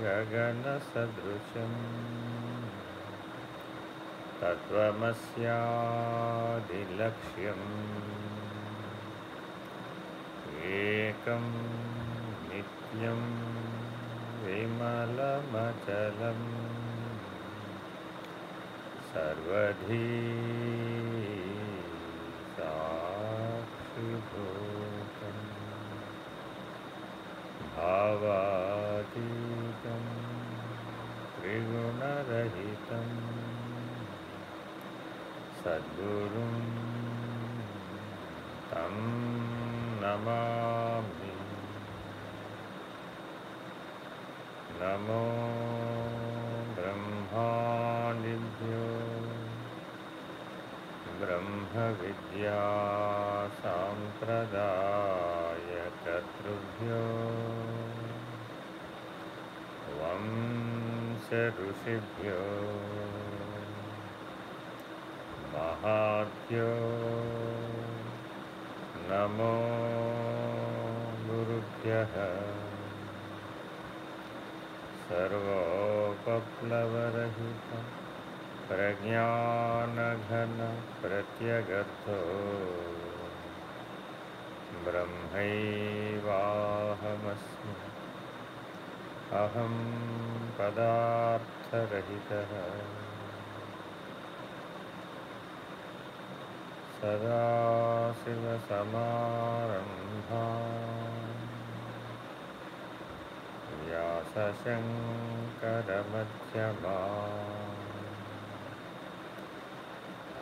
गगनसदृशं तत्त्वमस्यादिलक्ष्यम्। एकं नित्यं विमलमचलं सर्वधी भावातीतं त्रिगुणरहितं सद्गुरुं तं नमामि। नमो ब्रह्मादिभ्यो ब्रह्मविद्यासाम्प्रदायकर्तृभ्यो वंशऋषिभ्यो महाभ्यो। नमो गुरुभ्यः। सर्वोपप्लवरहितं प्रज्ञानघनप्रत्यगर्थो। ब्रह्मैवाहमस्मि। अहं पदार्थरहितः। सदाशिवसमारम्भा व्यासशङ्करमध्यमा।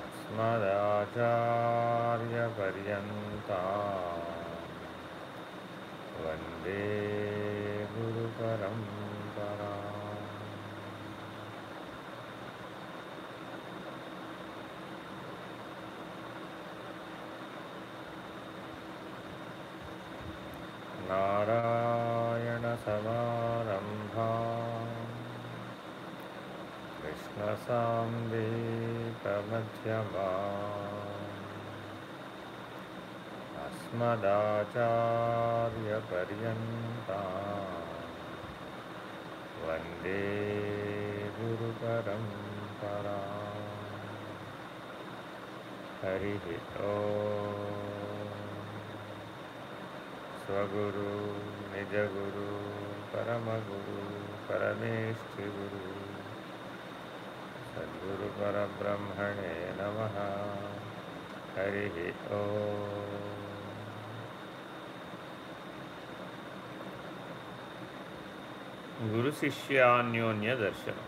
अस्मदाचार्यपर्यन्ता। वंदे गुरुपरम्परा नारायणसमारम्भा। कृष्णसाम्बीकमध्यमा। अस्मदाचार्यपर्यन्ता। वंदे गुरुपरम्परा। हरिः ॐ स्वगुरु निजगुरु परमगुरु परमेष्ठिगुरु। सद्गुरुपरब्रह्मणे नमः। हरिः ॐ గురు శిష్యాన్యోన్య దర్శనం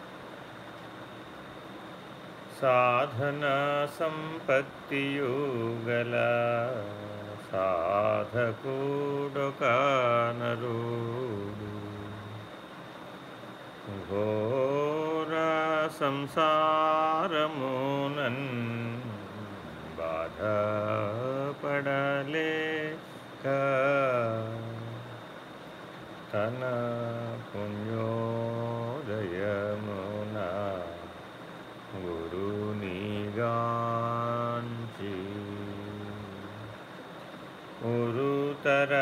సాధన సంపత్తియుగల సాధకుడొకానరుడు ఘోర సంసారమునన్ బాధపడలేక తన పుణ్యోదయమున గురునిగాంచి ఉరుతర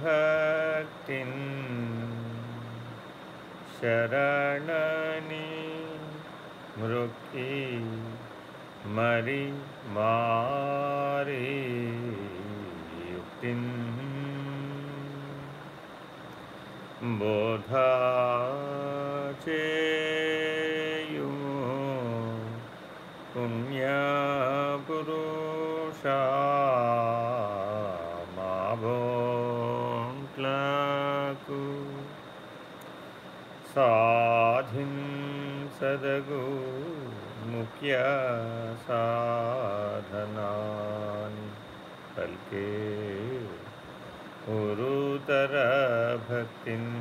భక్తిన్ శరణని మృక్కి మరి మారి యుక్తిన్ బోధా చేయుము పుణ్యపురుషా మాభోంట్లకు సాధించదగు ముఖ్య సాధనాన్ని పల్కే ఉరుతర భక్తిన్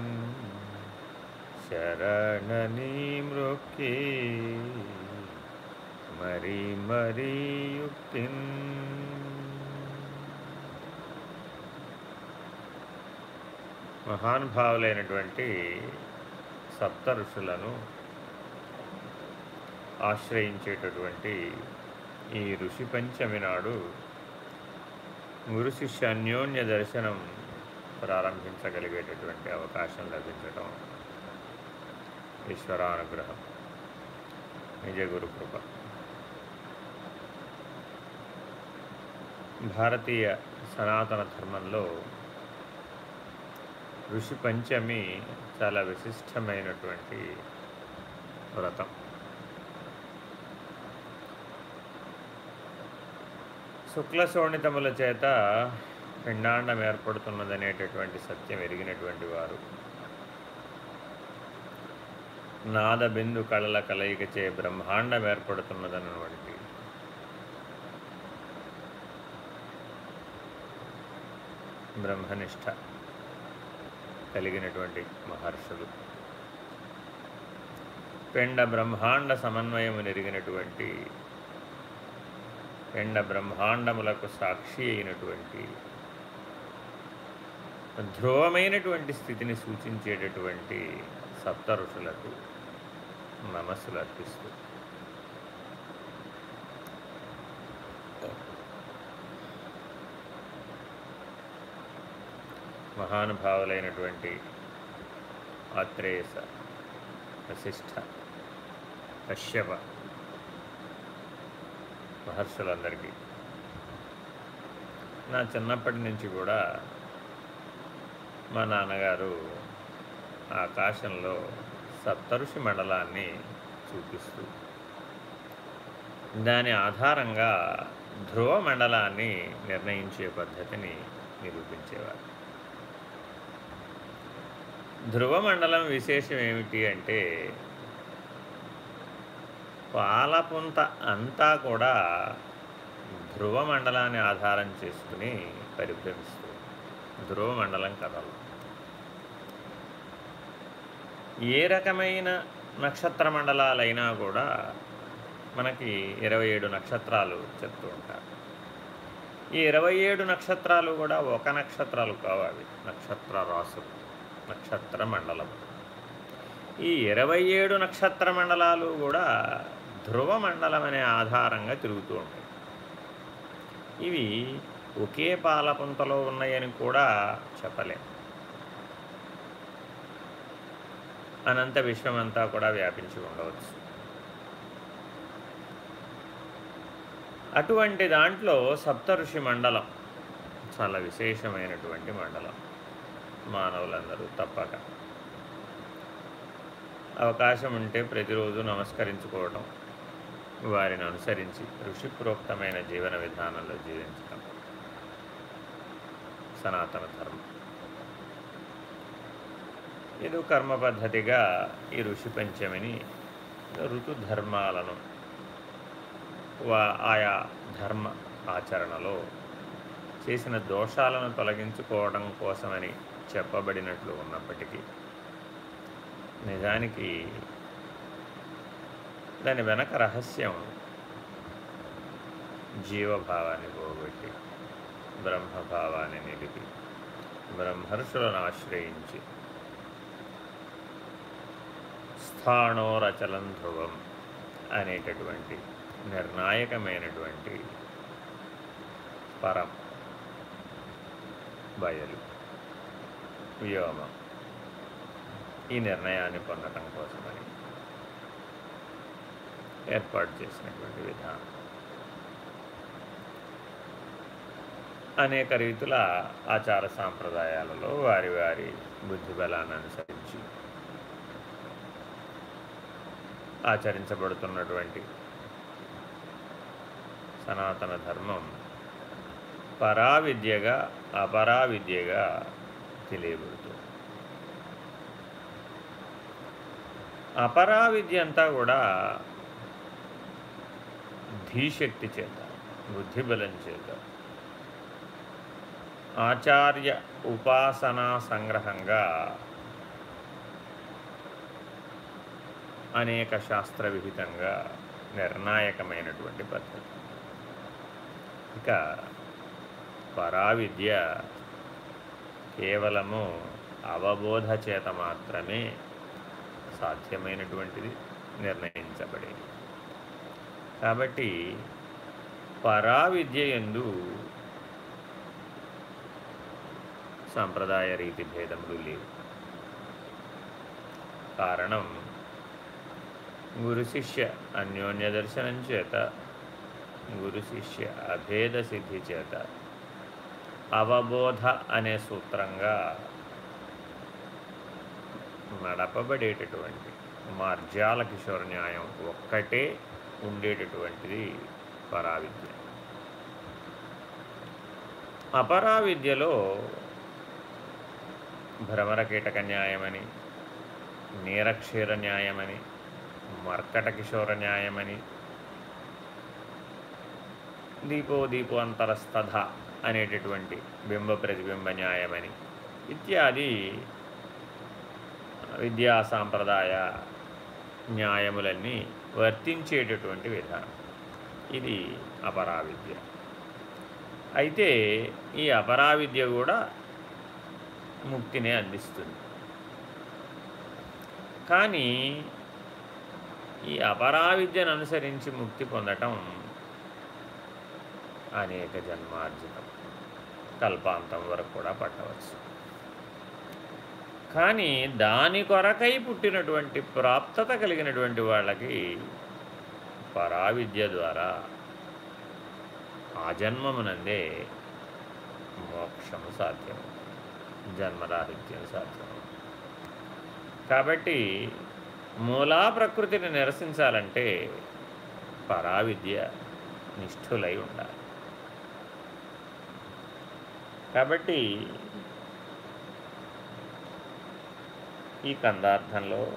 చరణని మృక్కి మరి మరి యుక్తిన్ మహానుభావులైనటువంటి సప్త ఋషులను ఆశ్రయించేటటువంటి ఈ ఋషి పంచమి నాడు గురు శిష్య అన్యోన్య దర్శనం ప్రారంభించగలిగేటటువంటి అవకాశం లభించటం ఈశ్వరానుగ్రహం. నిజ గురు కృప భారతీయ సనాతన ధర్మంలో ఋషి పంచమి చాలా విశిష్టమైనటువంటి వ్రతం. శుక్ల శోణితముల చేత పిండాండం ఏర్పడుతున్నదనేటటువంటి సత్యం ఎరిగినటువంటి వారు. నాద బిందు కళల కలయికచే బ్రహ్మాండం ఏర్పడుతున్నదన్నటువంటి బ్రహ్మనిష్ట కలిగినటువంటి మహర్షులు. పెండ బ్రహ్మాండ సమన్వయము నెరిగినటువంటి పెండ బ్రహ్మాండములకు సాక్షి అయినటువంటి ధ్రువమైనటువంటి స్థితిని సూచించేటటువంటి సప్త ఋషులకు నమస్సులు అర్పిస్తూ. మహానుభావులైనటువంటి ఆత్రేయస వశిష్ఠ కశ్యప మహర్షులందరికీ నా చిన్నప్పటి నుంచి కూడా మా నాన్నగారు ఆకాశంలో సప్తఋషి మండలాన్ని చూపిస్తూ దాని ఆధారంగా ధ్రువ మండలాన్ని నిర్ణయించే పద్ధతిని నిరూపించేవారు. ధ్రువ మండలం విశేషం ఏమిటి అంటే పాలపుంత అంతా కూడా ధ్రువ మండలాన్ని ఆధారం చేసుకుని పరిభ్రమిస్తుంది ధ్రువ మండలం కథలు ఏ రకమైన నక్షత్ర మండలాలైనా కూడా మనకి ఇరవై ఏడు నక్షత్రాలు చెప్తూ ఉంటారు. ఈ ఇరవై ఏడు నక్షత్రాలు కూడా ఒక నక్షత్రాలు కావాలి. నక్షత్ర రాసులు నక్షత్ర మండలం ఈ ఇరవై ఏడు నక్షత్ర మండలాలు కూడా ధ్రువ మండలం అనే ఆధారంగా తిరుగుతూ ఉంటాయి. ఇవి ఒకే పాలపుంతలో ఉన్నాయని కూడా చెప్పలేం. అనంత విశ్వమంతా కూడా వ్యాపించి ఉండవచ్చు. అటువంటి దాంట్లో సప్తఋషి మండలం చాలా విశేషమైనటువంటి మండలం. మానవులందరూ తప్పక అవకాశం ఉంటే ప్రతిరోజు నమస్కరించుకోవడం వారిని అనుసరించి ఋషిప్రోక్తమైన జీవన విధానంలో జీవించటం. సనాతన ధర్మం. ఏదో కర్మ పద్ధతిగా ఈ ఋషి పంచమిని ఋతుధర్మాలను వా ఆయా ధర్మ ఆచరణలో చేసిన దోషాలను తొలగించుకోవడం కోసమని చెప్పబడినట్లు ఉన్నప్పటికీ నిజానికి దాని వెనక రహస్యం జీవభావాన్ని పోగొట్టి బ్రహ్మభావాన్ని నిలిపి బ్రహ్మర్షులను ఆశ్రయించి స్థాణోరచలం ధ్రువం అనేటటువంటి నిర్ణాయకమైనటువంటి పరం బయలు వ్యోమ ఈ నిర్ణయాన్ని పొందటం కోసమని ఏర్పాటు చేసినటువంటి విధానం. అనేక రీతుల ఆచార సాంప్రదాయాలలో వారి వారి బుద్ధి బలాన్ని అనుసరించి ఆచరించబడుతున్నటువంటి సనాతన ధర్మం పరావిద్యగా అపరావిద్యగా తెలియబడుతుంది. అపరావిద్య అంతా కూడా ధీశక్తి చేత బుద్ధిబలం చేత ఆచార్య ఉపాసనా సంగ్రహంగా అనేక శాస్త్ర విహితంగా నిర్ణాయకమైనటువంటి పద్ధతి. ఇక పరావిద్య కేవలము అవబోధ చేత మాత్రమే సాధ్యమైనటువంటిది నిర్ణయించబడేది. కాబట్టి పరావిద్య ఎందు సాంప్రదాయ రీతి భేదములు లేవు. కారణం గురు శిష్య అన్యోన్య దర్శనం చేత గురు శిష్య అభేద సిద్ధి చేత అవబోధ అనే సూత్రంగా నడపబడేటటువంటి మార్జాల కిషోర న్యాయం ఒక్కటే ఉండేటటువంటిది పరావిద్య. అపరావిద్యలో భ్రమరకీటక న్యాయమని నీరక్షీర న్యాయమని మర్కట కిషోర న్యాయమని. దీపో దీపో అంతరస్తథ అనేటటువంటి బింబ ప్రతిబింబ న్యాయమని. ఇత్యాది విద్యా సాంప్రదాయ న్యాయములన్నీ వర్తించేటటువంటి విధానం. ఇది అపరావిద్య. అయితే ఈ అపరావిద్య కూడా ముక్తినే అందిస్తుంది. కానీ ఈ అపరావిద్యను అనుసరించి ముక్తి పొందటం అనేక జన్మార్జితం. కల్పాంతం వరకు కూడా పట్టవచ్చు. కానీ దాని కొరకై పుట్టినటువంటి ప్రాప్తత కలిగినటువంటి వాళ్ళకి పరావిద్య ద్వారా ఆ జన్మమునందే మోక్షము సాధ్యం జన్మరాహిత్యం సాధ్యం కాబట్టి మూలా ప్రకృతిని నిరసించాలంటే పరావిద్య నిష్ఠులై ఉండాలి. కాబట్టి ఈ కందార్థంలో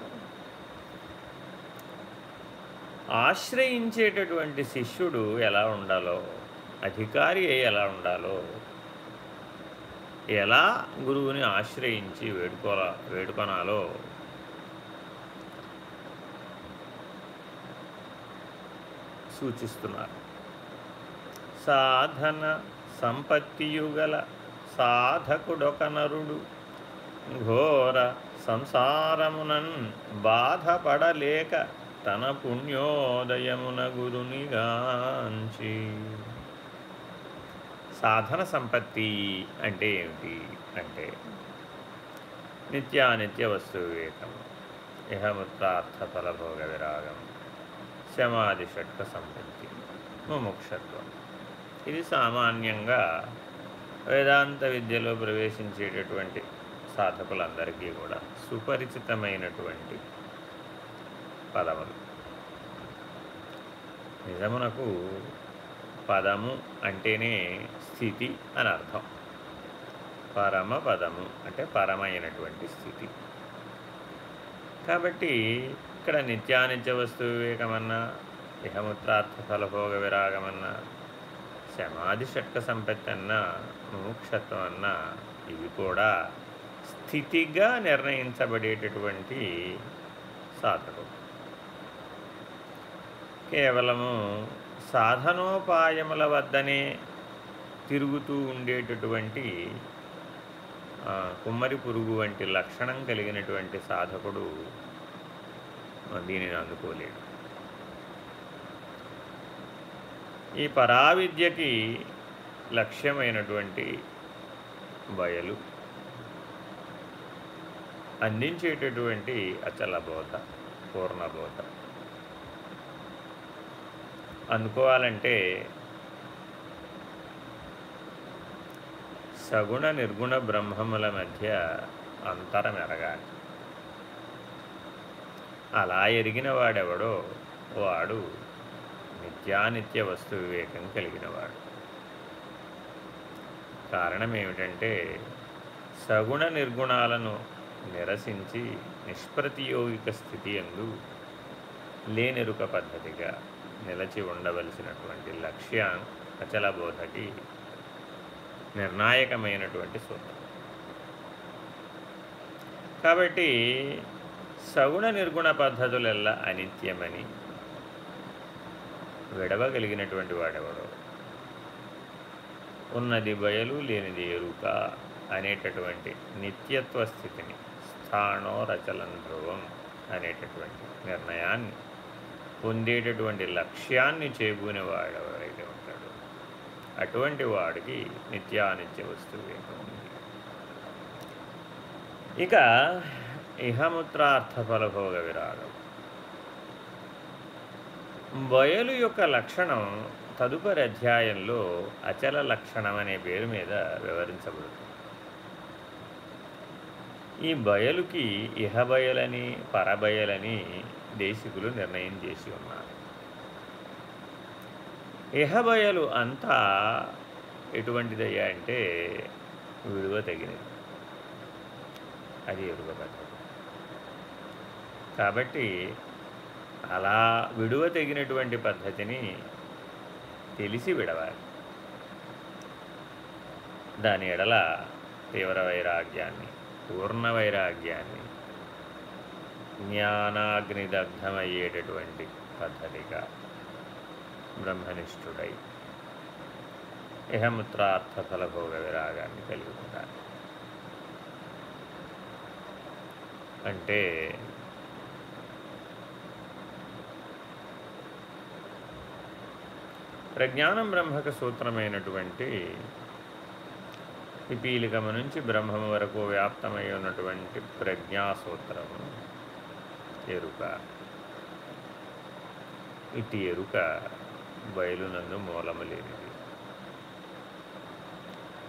ఆశ్రయించేటటువంటి శిష్యుడు ఎలా ఉండాలో అధికారి ఎలా ఉండాలో ఎలా గురువుని ఆశ్రయించి వేడుకోల వేడుకొనాలో సూచిస్తున్నారు. సాధన సంపత్తియుగల సాధకుడొక నరుడు ఘోర సంసారమునన్ బాధపడలేక తన పుణ్యోదయమున గురునిగాంచి. సాధన సంపత్తి అంటే ఏమిటి? అంటే నిత్యానిత్య వస్తు వివేకం ఇహముత్రార్థ ఫలభోగ విరాగం శమాది షట్క సంపత్తి ముముక్షత్వం. ఇది సామాన్యంగా వేదాంత విద్యలో ప్రవేశించేటటువంటి సాధకులందరికీ కూడా సుపరిచితమైనటువంటి పదములు. నిజమునకు పదము అంటేనే స్థితి అని అర్థం. పరమ పదము అంటే పరమైనటువంటి స్థితి. కాబట్టి ఇక్కడ నిత్యానిత్య వస్తు వివేకమన్నా ఇహముత్రార్థ ఫలభోగ విరాగమన్నా సమాధి షట్క సంపత్తి అన్నా ముముక్షత్వం అన్నా ఇవి కూడా స్థితిగా నిర్ణయించబడేటటువంటి సాధకుడు కేవలము సాధనోపాయముల వద్దనే తిరుగుతూ ఉండేటటువంటి కుమ్మరి పురుగు వంటి లక్షణం కలిగినటువంటి సాధకుడు దీనిని అందుకోలేడు ఈ పరావిద్యకి లక్ష్యమైనటువంటి బయలు అందించేటటువంటి అచలబోధ పూర్ణబోధ అనుకోవాలంటే సగుణ నిర్గుణ బ్రహ్మముల మధ్య అంతరం ఎరగాలి. అలా ఎరిగిన వాడెవడో? వాడు నిత్యానిత్య వస్తు వివేకం కలిగినవాడు. కారణం ఏమిటంటే సగుణ నిర్గుణాలను నిరసించి నిష్ప్రతియోగిక స్థితి ఎందు లేనెరుక పద్ధతిగా నిలచి ఉండవలసినటువంటి లక్ష్యం అచల బోధకి నిర్ణాయకమైనటువంటి సూత్రం. కాబట్టి సగుణ నిర్గుణ పద్ధతులెల్లా అనిత్యమని విడవగలిగినటువంటి వాడెవడో. ఉన్నది బయలు లేనిది ఎరుక అనేటటువంటి నిత్యత్వ స్థితిని స్థానో రచలం ధ్రువం అనేటటువంటి నిర్ణయాన్ని పొందేటటువంటి లక్ష్యాన్ని చేకూనేవాడెవరైతే ఉంటాడు అటువంటి వాడికి నిత్యానిత్య వస్తువు ఉంది. ఇక ఇహముత్రార్థఫలభోగ విరాగం బయలు యొక్క లక్షణం తదుపరి అధ్యాయంలో అచల లక్షణం అనే పేరు మీద వివరించబడుతుంది. ఈ బయలుకి ఇహబయలని పరబయలని దేశికులు నిర్ణయం చేసి ఉన్నారు. ఇహబయలు అంతా ఎటువంటిదయ్యా అంటే విలువ తగినది. అది ఎరుగబడ్డ కాబట్టి అలా విడువ తెగినటువంటి పద్ధతిని తెలిసి విడవాలి. దాని ఎడల తీవ్ర వైరాగ్యాన్ని పూర్ణ వైరాగ్యాన్ని జ్ఞానాగ్నిదగ్ధమయ్యేటటువంటి పద్ధతిగా బ్రహ్మనిష్ఠుడై ఇహముత్రార్థ ఫలభోగ విరాగాన్ని కలిగి ఉండాలి. అంటే ప్రజ్ఞానం బ్రహ్మక సూత్రమైనటువంటి పిపీలికము నుంచి బ్రహ్మము వరకు వ్యాప్తమై ఉన్నటువంటి ప్రజ్ఞాసూత్రము ఎరుక. ఇటు ఎరుక బయలునందు మూలము లేనిది.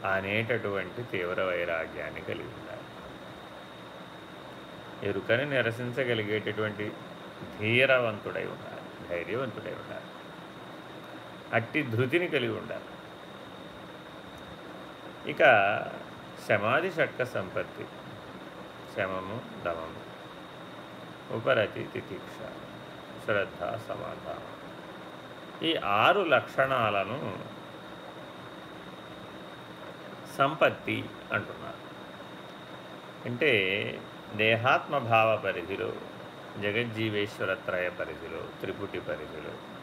అనేటటువంటి తీవ్ర వైరాగ్యాన్ని కలిగి ఉండాలి. ఎరుకని నిరసించగలిగేటటువంటి ధీరవంతుడై ఉండాలి ధైర్యవంతుడై ఉండాలి. అట్టి ధృతిని కలిగి ఉండాలి. ఇక శమాధి షట్క సంపత్తి. శమము దమము. ఉపరతి తితిక్ష. శ్రద్ధ సమాధానం. ఈ ఆరు లక్షణాలను సంపత్తి అంటున్నారు. అంటే దేహాత్మభావ పరిధిలో జగజ్జీవేశ్వరత్రయ పరిధిలో త్రిపుటి పరిధిలో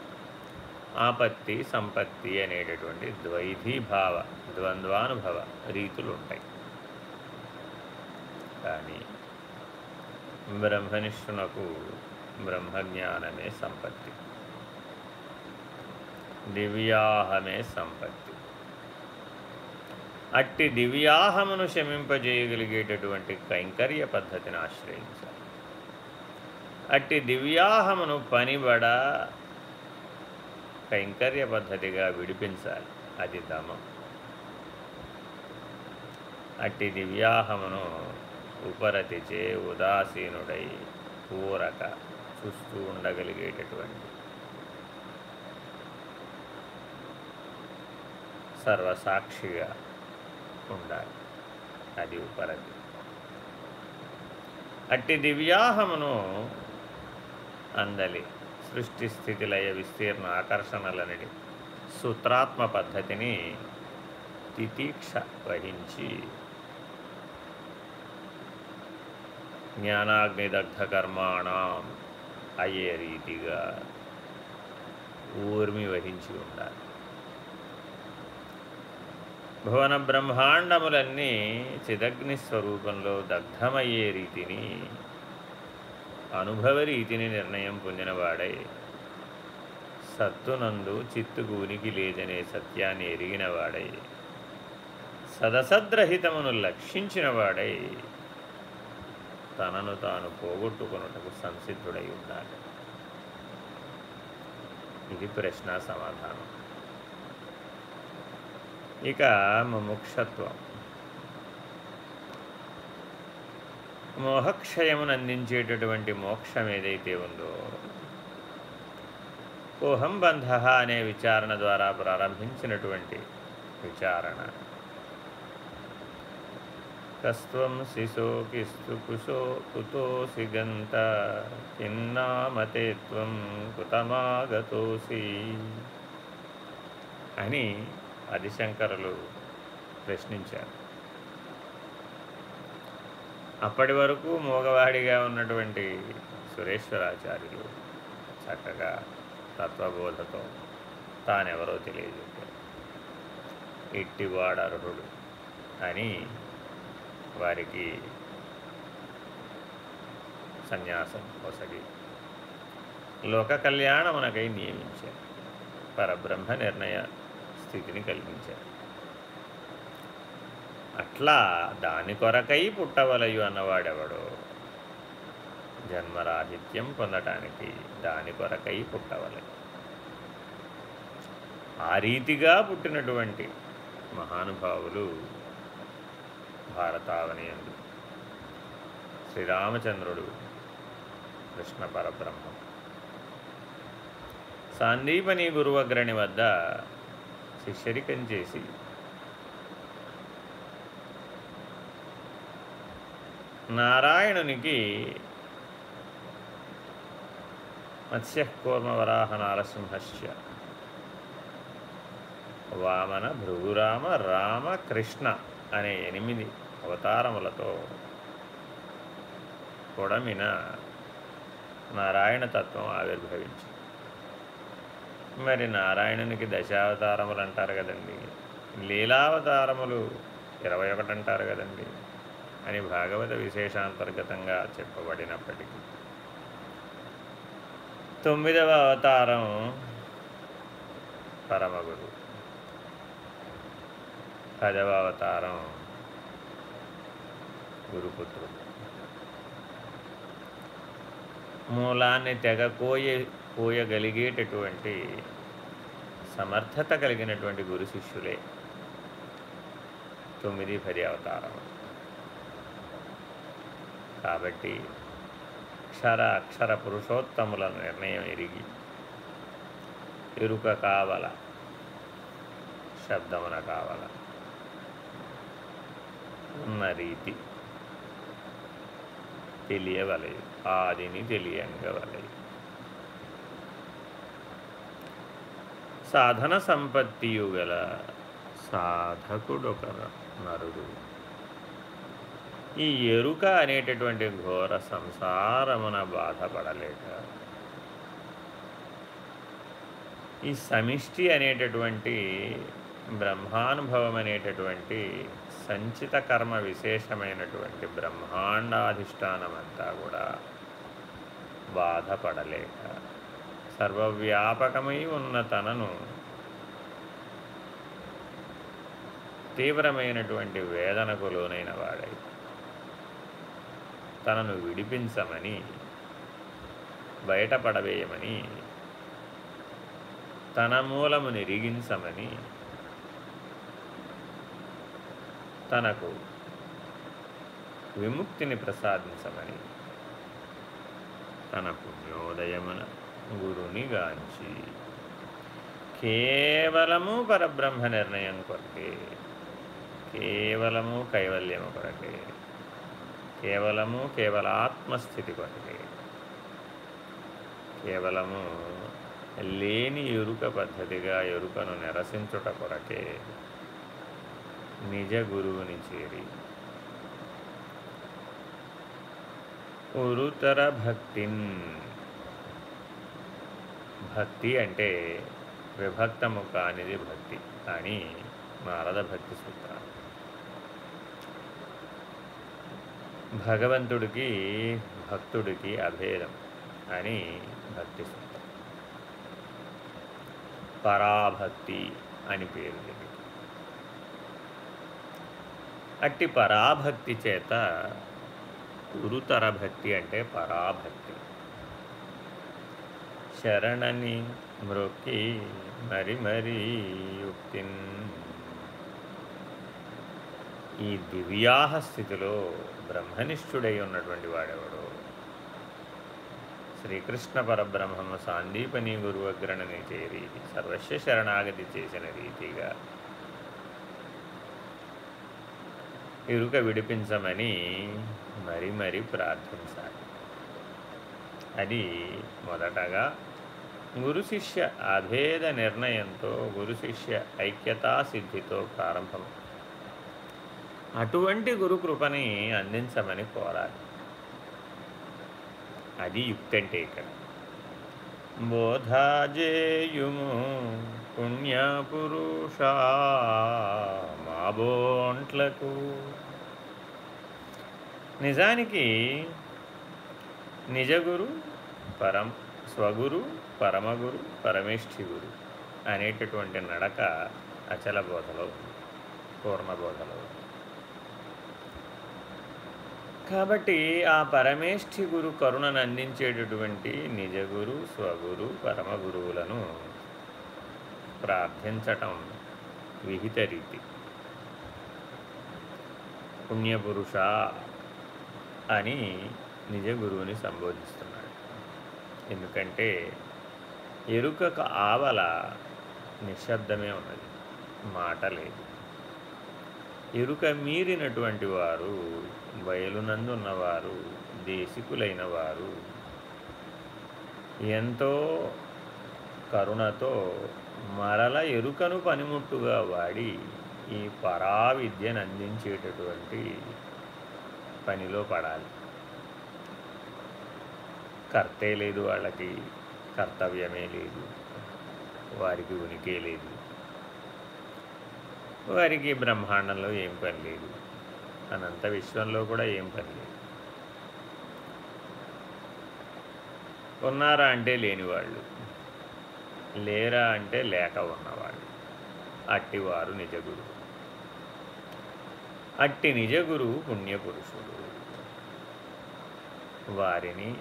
ఆపత్తి సంపత్తి అనేటటువంటి ద్వైధీభావ ద్వంద్వానుభవ రీతులు ఉంటాయి కానీ బ్రహ్మనిష్ఠునకు బ్రహ్మజ్ఞానమే సంపత్తి. దివ్యాహమే సంపత్తి. అట్టి దివ్యాహమును శమింపజేయగలిగేటటువంటి కైంకర్య పద్ధతిని ఆశ్రయించాలి. అట్టి దివ్యాహమును పనిబడ కైంకర్య పద్ధతిగా విడిపించాలి. అది దమం అట్టి దివ్యాహమును ఉపరతిచే ఉదాసీనుడై పూరక చూస్తూ ఉండగలిగేటటువంటి సర్వసాక్షిగా ఉండాలి. అది ఉపరతి. అట్టి దివ్యాహమును అందలి సృష్టి స్థితి లయ విస్తీర్ణ ఆకర్షణలనడి సూత్రాత్మ పద్ధతిని తితీక్ష వహించి జ్ఞానాగ్నిదగ్ధ కర్మాణం అయ్యే రీతిగా ఊర్మి వహించి ఉండాలి. భువన బ్రహ్మాండములన్నీ చిదగ్ని స్వరూపంలో దగ్ధమయ్యే రీతిని అనుభవ రీతిని నిర్ణయం పొందినవాడై సత్తునందు చిత్తుకు ఉనికి లేదనే సత్యాన్ని ఎరిగినవాడై సదసద్రహితమును లక్షించినవాడై తనను తాను పోగొట్టుకున్నటకు సంసిద్ధుడై ఉండాలి ఇది ప్రశ్న సమాధానం. ఇక ముముక్షత్వం. మోహక్షయమును అందించేటటువంటి మోక్షం ఏదైతే ఉందో ఓహం బంధ అనే విచారణ ద్వారా ప్రారంభించినటువంటి విచారణ. తస్వం శిశో కిస్తు కుశో కుతోసి గంత కిన్నామతే త్వం కుతమాగతోసి అని ఆదిశంకరులు ప్రశ్నించారు. అప్పటి వరకు మూగవాడిగా ఉన్నటువంటి సురేశ్వరాచార్యులు చక్కగా తత్వబోధతో తానెవరో తెలియజెప్పారు ఇట్టివాడర్హుడు అని వారికి సన్యాసం కొసగి లోక కళ్యాణమునకై నియమించారు. పరబ్రహ్మ నిర్ణయ స్థితిని కల్పించారు. అట్లా దాని కొరకై పుట్టవలయు అన్నవాడెవడో? జన్మరాహిత్యం పొందటానికి దాని కొరకై పుట్టవలయు. ఆ రీతిగా పుట్టినటువంటి మహానుభావులు భారతావనీయులు శ్రీరామచంద్రుడు కృష్ణ పరబ్రహ్మ సాందీపని గురువగ్రణి వద్ద శిష్యరికం చేసి నారాయణునికి మత్స్యకూర్మవరాహ నారసింహస్య వామన భృగురామ రామ కృష్ణ అనే ఎనిమిది అవతారములతో కొడమిన నారాయణ తత్వం ఆవిర్భవించింది. మరి నారాయణునికి దశావతారములు అంటారు కదండి. లీలావతారములు ఇరవై ఒకటి అంటారు కదండి. అని భాగవత విశేషాంతర్గతంగా చెప్పబడినప్పటికీ. తొమ్మిదవ అవతారం పరమగురు. పదవ అవతారం గురుపుత్రుడు. మూలాన్ని తెగ కోయ కోయగలిగేటటువంటి సమర్థత కలిగినటువంటి గురు శిష్యులే తొమ్మిది పది అవతారం కాబట్టి అక్షర అక్షర పురుషోత్తముల నిర్ణయం ఎరిగి ఎరుక కావల శబ్దమున కావల. ఉన్న రీతి తెలియవలయు ఆదిని తెలియంగవలయు సాధన సంపత్తియుగల సాధకుడొక నరుడు ఈ ఎరుక అనేటటువంటి ఘోర సంసారమున బాధపడలేక ఈ సమిష్టి అనేటటువంటి బ్రహ్మానుభవం అనేటటువంటి సంచిత కర్మ విశేషమైనటువంటి బ్రహ్మాండాధిష్టానమంతా కూడా బాధపడలేక సర్వవ్యాపకమై ఉన్న తనను తీవ్రమైనటువంటి వేదనకు లోనైన వాడై తనను విడిపించమని బయటపడవేయమని తన మూలము నిరిగించమని తనకు విముక్తిని ప్రసాదించమని తన పుణ్యోదయమున గురునిగాంచి కేవలము పరబ్రహ్మ నిర్ణయం కొరకే కేవలము కైవల్యము కొరకే కేవలము కేవల ఆత్మస్థితి కొరకే కేవలము లేని ఎరుక పద్ధతిగా ఎరుకను నిరసించుట కొరకే నిజ గురువుని చేరి. ఉరుతర భక్తిన్ భక్తి అంటే విభక్తము కానిది భక్తి కానీ నారద భక్తి సూత్రం భగవంతుడికి భక్తుడికి అభేదం అని భక్తి సూత్రం పరాభక్తి అని పేరు దీనికి. అట్టి పరాభక్తి చేత గురుతర భక్తి అంటే పరాభక్తి. శరణని మ్రొక్కి మరి మరి యుక్తిని ఈ దివ్యాహ స్థితిలో బ్రహ్మనిష్ఠుడై ఉన్నటువంటి వాడెవడు? శ్రీకృష్ణ పరబ్రహ్మ సాందీపని గురువగ్రణని చేరి సర్వస్వ శరణాగతి చేసిన రీతిగా ఇరుక విడిపించమని మరి మరి ప్రార్థించాలి. అది మొదటగా గురు శిష్య అభేద నిర్ణయంతో గురు శిష్య ఐక్యతా సిద్ధితో ప్రారంభం. అటువంటి గురుకృపని అందించమని కోరాలి. అది యుక్తి అంటే ఇక్కడ బోధాజేయుము పుణ్యపురుష మాబోంట్లకు నిజానికి నిజగురు పరం స్వగురు పరమగురు పరమేష్ఠి గురు అనేటటువంటి నడక అచల బోధలో పూర్ణ బోధలో కాబట్టి ఆ పరమేష్ఠి గురు కరుణను అందించేటటువంటి నిజగురు స్వగురు పరమ గురువులను ప్రార్థించటం విహిత రీతి. పుణ్యపురుష అని నిజ గురువుని సంబోధిస్తున్నాడు. ఎందుకంటే ఎరుకకు ఆవల నిశ్శబ్దమే ఉన్నది మాట లేదు. ఎరుక మీరినటువంటి వారు బయలునందున్నవారు దేశికులైన వారు ఎంతో కరుణతో మరల ఎరుకను పనిముట్టుగా వాడి ఈ పరావిద్యను అందించేటటువంటి పనిలో పడాలి. కర్తే లేదు వాళ్ళకి కర్తవ్యమే లేదు వారికి ఉనికే లేదు. వారికి బ్రహ్మాండంలో ఏం పని లేదు. అనంత విశ్వంలో కూడా ఏం పని లేదు. ఉన్నారా అంటే లేనివాళ్ళు. లేరా అంటే లేక ఉన్నవాళ్ళు. అట్టివారు నిజగురు అట్టి నిజగురు పుణ్యపురుషుడు వారిని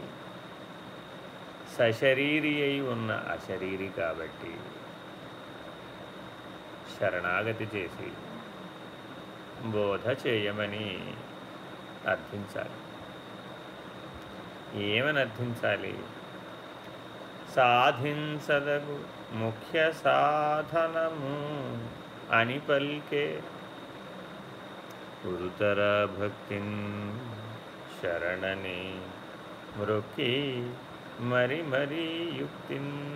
సశరీరి అయి ఉన్న అశరీరి కాబట్టి శరణాగతి చేసి బోధ చేయమని అర్థించాలి. ఏమని అర్థించాలి? సాధించదగు ముఖ్య సాధనము అని పల్కే గురుతర భక్తిన్ శరణని మృక్కి మరి మరి యుక్తిన్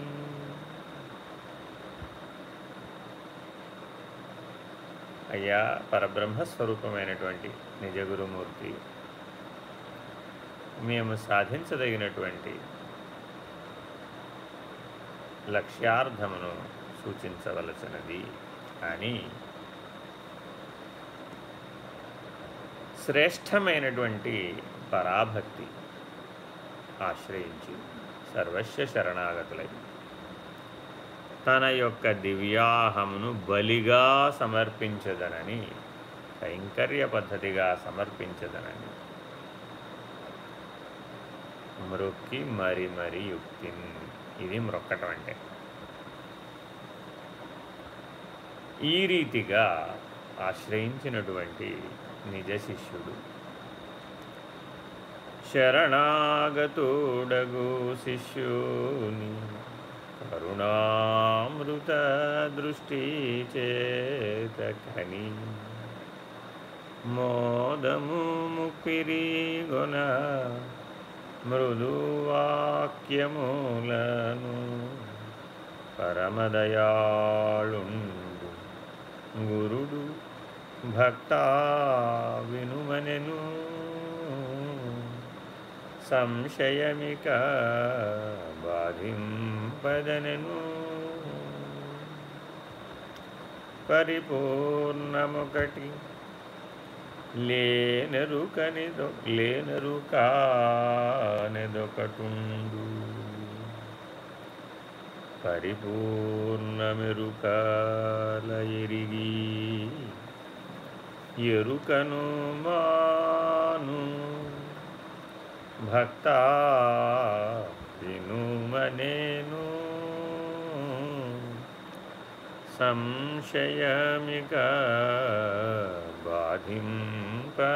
అయ్యా పరబ్రహ్మస్వరూపమైనటువంటి నిజగురుమూర్తి మేము సాధించదగినటువంటి లక్ష్యార్థమును సూచించవలసినది అని శ్రేష్టమైనటువంటి పరాభక్తి ఆశ్రయించి సర్వస్వ శరణాగతులై తన యొక్క దివ్యాహమును బలిగా సమర్పించదనని కైంకర్య పద్ధతిగా సమర్పించదనని. మృక్కి మరి మరి యుక్తి. ఇది మ్రొక్కటం అంటే. ఈ రీతిగా ఆశ్రయించినటువంటి నిజ శిష్యుడు శరణాగతుడగు శిష్యుని కరుణామృత దృష్టి చేతకని మోదము ముక్కిరి గుణ మృదువాక్యములను పరమదయాళుండు గురుడు భక్త వినుమనెను. సంశయమిక బాధిం సంపదనను పరిపూర్ణముకటి లేనరుకనిదో లేనరు కానెదొకటుండు పరిపూర్ణమెరుకాల ఎరిగి ఎరుకను మాను భక్త వినుమనేను సంశయమిక బాధింపదనేను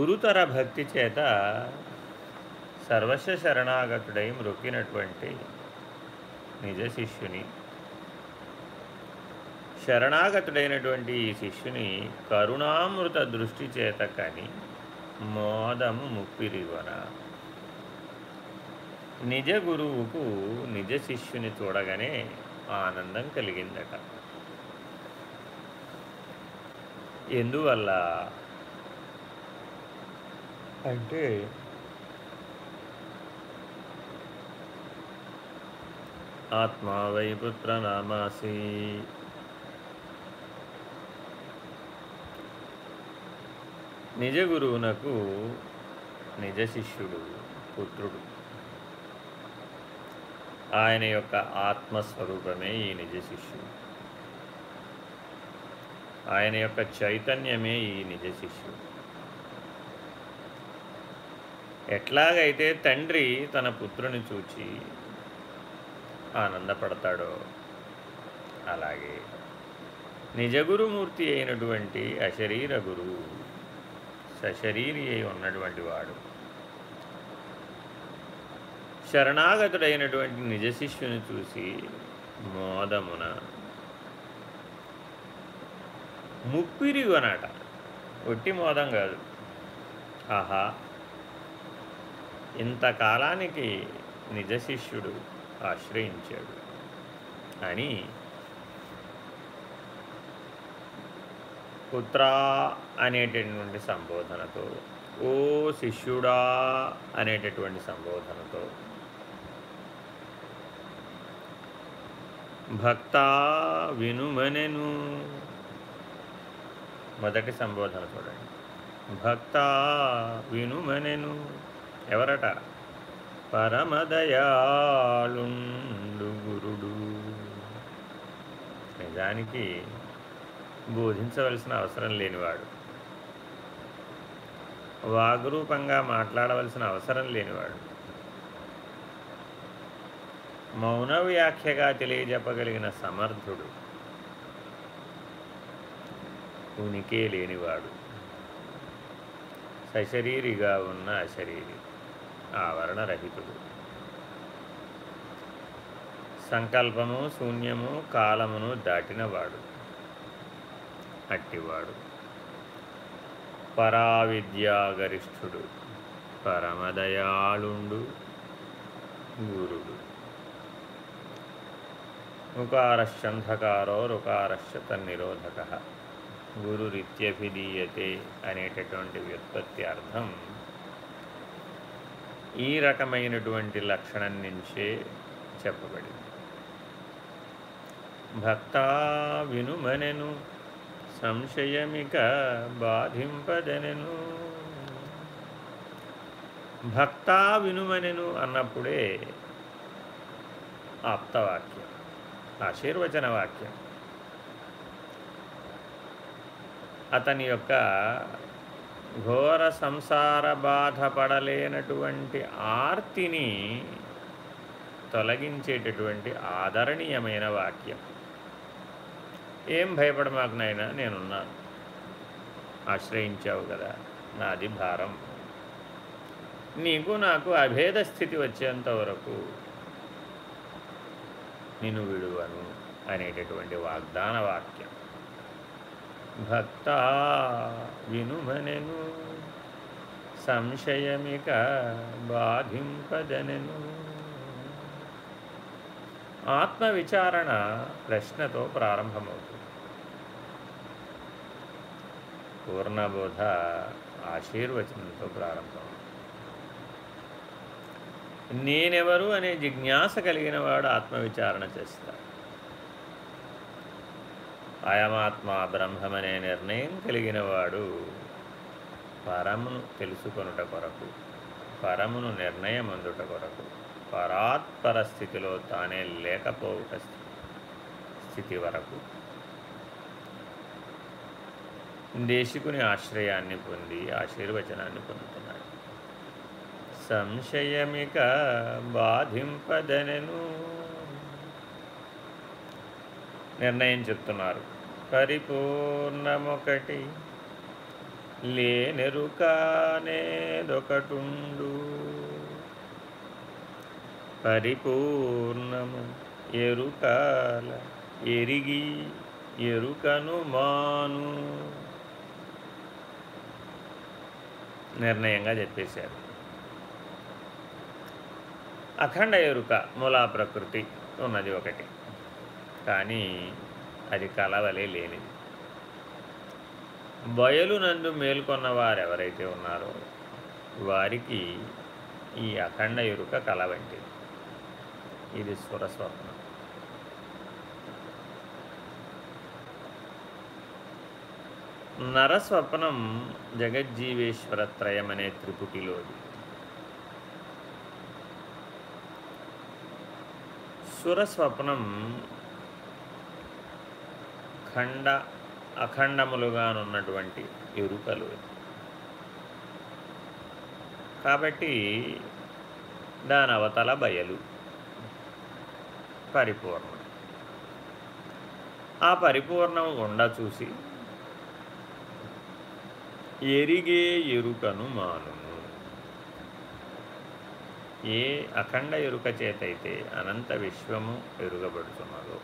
ఉరుతర భక్తి చేత సర్వస్వ శరణాగతుడై మృక్కినటువంటి నిజ శిష్యుని శరణాగతుడైనటువంటి ఈ శిష్యుని కరుణామృత దృష్టి చేత కానీ మోదము ముప్పిరివన. నిజ గురువుకు నిజ శిష్యుని చూడగానే ఆనందం కలిగిందట. ఎందువల్ల? అంటే ఆత్మా వై పుత్రనామాసి. నిజ గురువునకు నిజ శిష్యుడు పుత్రుడు. ఆయన యొక్క ఆత్మస్వరూపమే ఈ నిజ శిష్యుడు. ఆయన యొక్క చైతన్యమే ఈ నిజ శిష్యుడు. ఎట్లాగైతే తండ్రి తన పుత్రుని చూచి ఆనందపడతాడో అలాగే నిజగురుమూర్తి అయినటువంటి అశరీర గురువు సశరీరి అయి ఉన్నటువంటి వాడు శరణాగతుడైనటువంటి నిజ శిష్యుని చూసి మోదమున ముప్పిరిగొనట. ఒట్టి మోదం కాదు. ఆహా. ఇంతకాలానికి నిజ శిష్యుడు ఆశ్రయించాడు అని పుత్రా అనేటటువంటి సంబోధనతో ఓ శిష్యుడా అనేటటువంటి సంబోధనతో భక్త వినుమనెను. మొదటి సంబోధన చూడండి. భక్త వినుమనెను. ఎవరట? పరమదయాళుండు గురుడు. నిజానికి బోధించవలసిన అవసరం లేనివాడు. వాగ్రూపంగా మాట్లాడవలసిన అవసరం లేనివాడు. మౌన వ్యాఖ్యగా తెలియజెప్పగలిగిన సమర్థుడు ఉనికే లేనివాడు. సశరీరిగా ఉన్న అశరీరి ఆవరణరహితుడు. సంకల్పము శూన్యము కాలమును దాటినవాడు అట్టివాడు. పరావిద్యాగరిష్ఠుడు పరమదయాళుండు గురుడు. ఉకారశ్చంధకారో రుకారశ్చ తన్నిరోధక గురురిత్యభిధీయతే అనేటటువంటి వ్యుత్పత్తి అర్థం ఈ రకమైనటువంటి లక్షణం నుంచే చెప్పబడింది. భక్త వినుమనెను సంశయమిక బాధింపదనెను. భక్త వినుమనెను అన్నప్పుడే ఆప్తవాక్యం. ఆశీర్వచన వాక్యం. అతని యొక్క ఘోర సంసార బాధపడలేనటువంటి ఆర్తిని తొలగించేటటువంటి ఆదరణీయమైన వాక్యం. ఏం భయపడ నాయన నేనున్నాను. ఆశ్రయించావు కదా నాది భారం. నీకు నాకు అభేద స్థితి వచ్చేంత వరకు నిన్ను విడువను అనేటటువంటి వాగ్దాన వాక్యం. భక్త వినుమనెను సంశయమిక బాధింపదనెను. ఆత్మవిచారణ ప్రశ్నతో ప్రారంభమవుతుంది. పూర్ణబోధ ఆశీర్వచనంతో ప్రారంభం. నేనెవరు అనే జిజ్ఞాస కలిగిన వాడు ఆత్మవిచారణ చేస్తాడు. అయమాత్మ బ్రహ్మమనే నిర్ణయం కలిగిన వాడు పరమును తెలుసుకొనుట కొరకు పరమును నిర్ణయం అందుట కొరకు పరాత్పర స్థితిలో తానే లేకపోవుట స్థితి వరకు దేశికుని ఆశ్రయాన్ని పొంది ఆశీర్వచనాన్ని పొందుతున్నాడు. సంశయమిక బాధింపదనెను నిర్ణయం చెప్తున్నారు. పరిపూర్ణమొకటి లేనెరుకానేదొకటుండు పరిపూర్ణము ఎరుకాల ఎరిగి ఎరుకను మాను. నిర్ణయంగా చెప్పేశారు. అఖండ ఎరుక మూలా ప్రకృతి ఉన్నది ఒకటి. కానీ అది కలవలే లేనిది. బయలు నందు మేల్కొన్న వారు ఎవరైతే ఉన్నారో వారికి ఈ అఖండ ఎరుక కళ వంటిది. ఇది స్వరస్వప్నం. నరస్వప్నం జగజ్జీవేశ్వరత్రయం అనే త్రిపుటిలోది. సురస్వప్నం ఖండ అఖండములుగానున్నటువంటి ఎరుకలు కాబట్టి దాని అవతల బయలు పరిపూర్ణం. ఆ పరిపూర్ణం ఉండ చూసి ఎరిగే ఎరుకను మాను. ఏ అఖండ ఎరుక చేతైతే అనంత విశ్వము ఎరుగబడుతున్నదో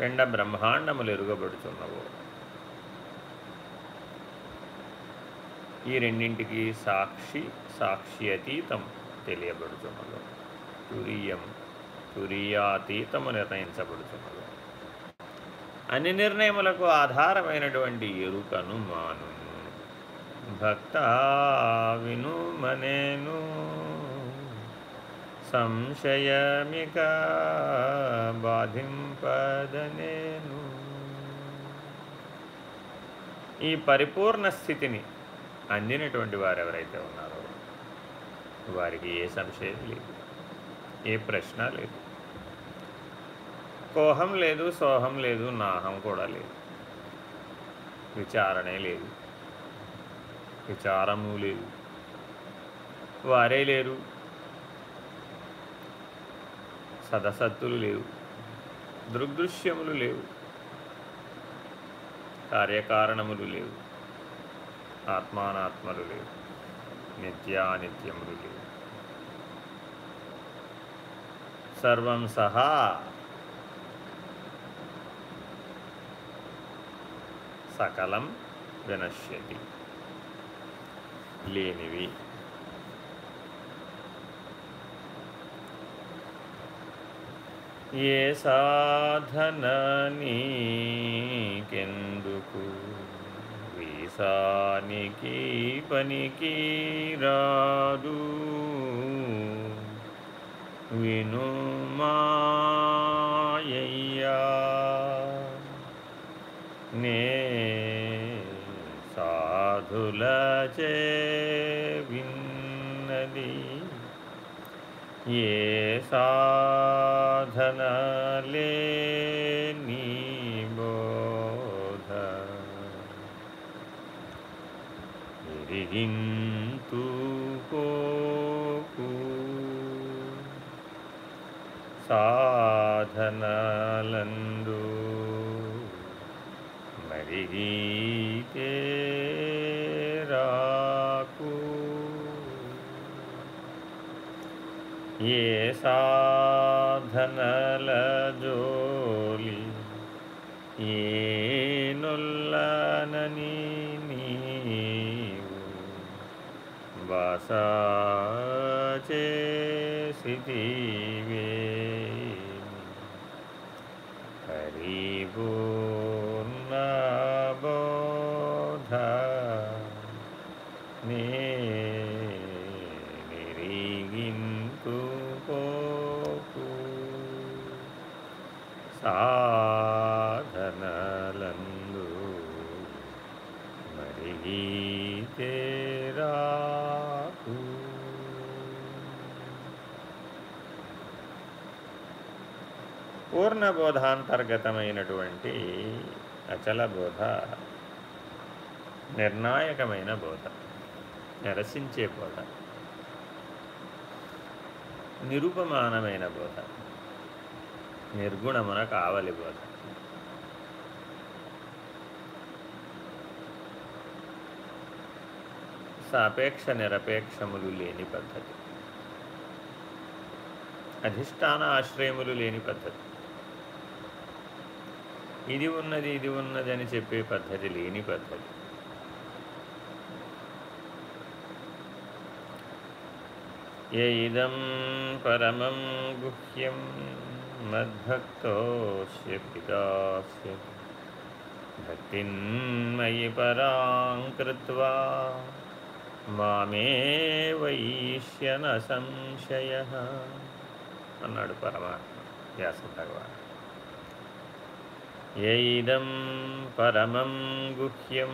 పెండ బ్రహ్మాండములు ఎరుగబడుతున్నవో ఈ రెండింటికి సాక్షి సాక్షి అతీతం తెలియబడుతున్నదో తురియం తురియాతీతము నిర్ణయించబడుతున్నదో అన్ని నిర్ణయములకు ఆధారమైనటువంటి ఎరుకను మాను భక్త వినుమనేను. సంశయమిక బాధింపదనేను. ఈ పరిపూర్ణ స్థితిని అందినటువంటి వారు ఎవరైతే ఉన్నారో వారికి ఏ సంశయం లేదు ఏ ప్రశ్న లేదు. కోహం లేదు సోహం లేదు నాహం కూడా లేదు. విచారణే లేదు. విచారము లేదు వారే లేరు. సదసత్తులు లేవు. దృగ్దృశ్యములు లేవు. కార్యకారణములు లేవు. ఆత్మానాత్మలు లేవు. నిత్యానిత్యములు లేవు. సర్వం సహా సకలం వినశ్యతి. లేనివి. ఏ సాధన నీకెందుకు వీసానికి పనికి రాదు. వినుమాయ్యా నే సాధులచే విన్నది. ఏ సాధనలే నీ బోధ? ఎరిగింతు పోకు సాధనలందు. మరిగీతే ఏ సాధనల జోలి ఏనుల్లనని నీవు బస చేసివే హరిబో పూర్ణబోధాంతర్గతమైనటువంటి అచల బోధ నిర్ణాయకమైన బోధ నిరసించే బోధ నిరుపమానమైన బోధ నిర్గుణమున కావలి బోధ. సాపేక్ష నిరపేక్షములు లేని పద్ధతి అధిష్టాన ఆశ్రయములు లేని పద్ధతి. ఇది ఉన్నది ఇది ఉన్నది అని చెప్పే పద్ధతి లేని పద్ధతి. ఇదం పరమం గుహ్యం మద్భక్తోస్య పితాస్య. భక్తిన్మయి పరాం కృత్వా మామే వైశ్యన సంశయ అన్నాడు పరమాత్మ వ్యాస భగవాన్ యైదం పరమం గుహ్యం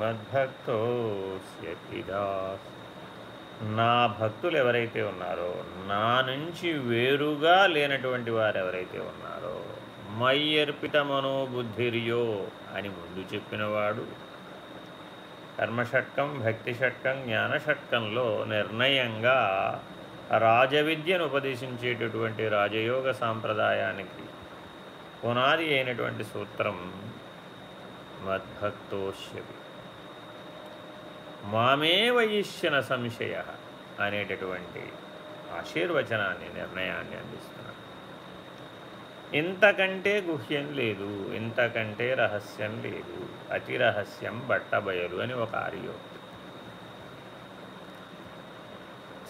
మద్భక్తోస్ నా భక్తులు ఎవరైతే ఉన్నారో నా నుంచి వేరుగా లేనటువంటి వారు ఎవరైతే ఉన్నారో మయ్యర్పిత మనోబుద్ధిర్యో అని ముందు చెప్పినవాడు కర్మషట్కం భక్తి షట్కం జ్ఞానషట్కంలో నిర్ణయంగా రాజవిద్యను ఉపదేశించేటటువంటి రాజయోగ సాంప్రదాయానికి పునాది అయినటువంటి సూత్రం మద్భక్తోష్యవి మామే వయిష్యన సంశయ అనేటటువంటి ఆశీర్వచనాన్ని నిర్ణయాన్ని అందిస్తున్నాడు. ఇంతకంటే గుహ్యం లేదు ఇంతకంటే రహస్యం లేదు అతి రహస్యం బట్టబయలు అని ఒక ఆర్యోక్తి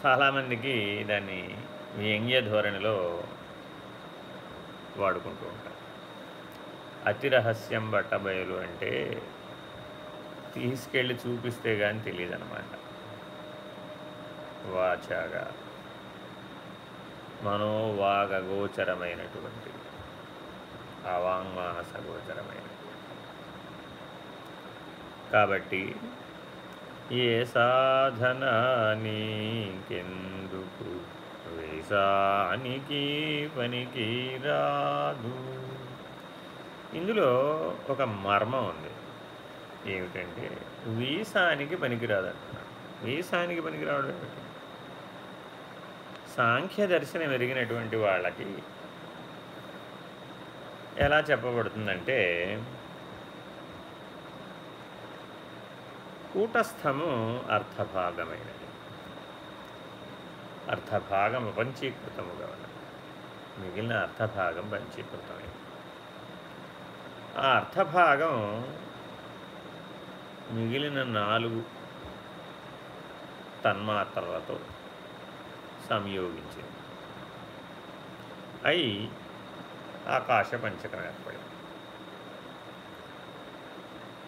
చాలామందికి దాన్ని వ్యంగ్య ధోరణిలో వాడుకుంటూ ఉంటారు. అతి రహస్యం బట్టబయలు అంటే తీసుకెళ్ళి చూపిస్తే కానీ తెలియదు అనమాట వాచాగా. మనోవాగోచరమైనటువంటి అవాంగ్మానస గోచరమైన కాబట్టి ఏ సాధన నీకెందుకు? వేసానికి పనికి రాదు. ఇందులో ఒక మర్మం ఉంది. ఏమిటంటే వీసానికి పనికిరాదు అంటున్నాడు వీసానికి పనికిరావడం ఏమిటి? సాంఖ్య దర్శనం ఎరిగినటువంటి వాళ్ళకి ఎలా చెప్పబడుతుందంటే కూటస్థము అర్థభాగమైనది. అర్థభాగం పంచీకృతముగా ఉన్నది మిగిలిన అర్థభాగం పంచీకృతమైనది ఆ అర్థభాగం మిగిలిన నాలుగు తన్మాత్రలతో సంయోగించింది. అయి ఆకాశ పంచకం ఏర్పడింది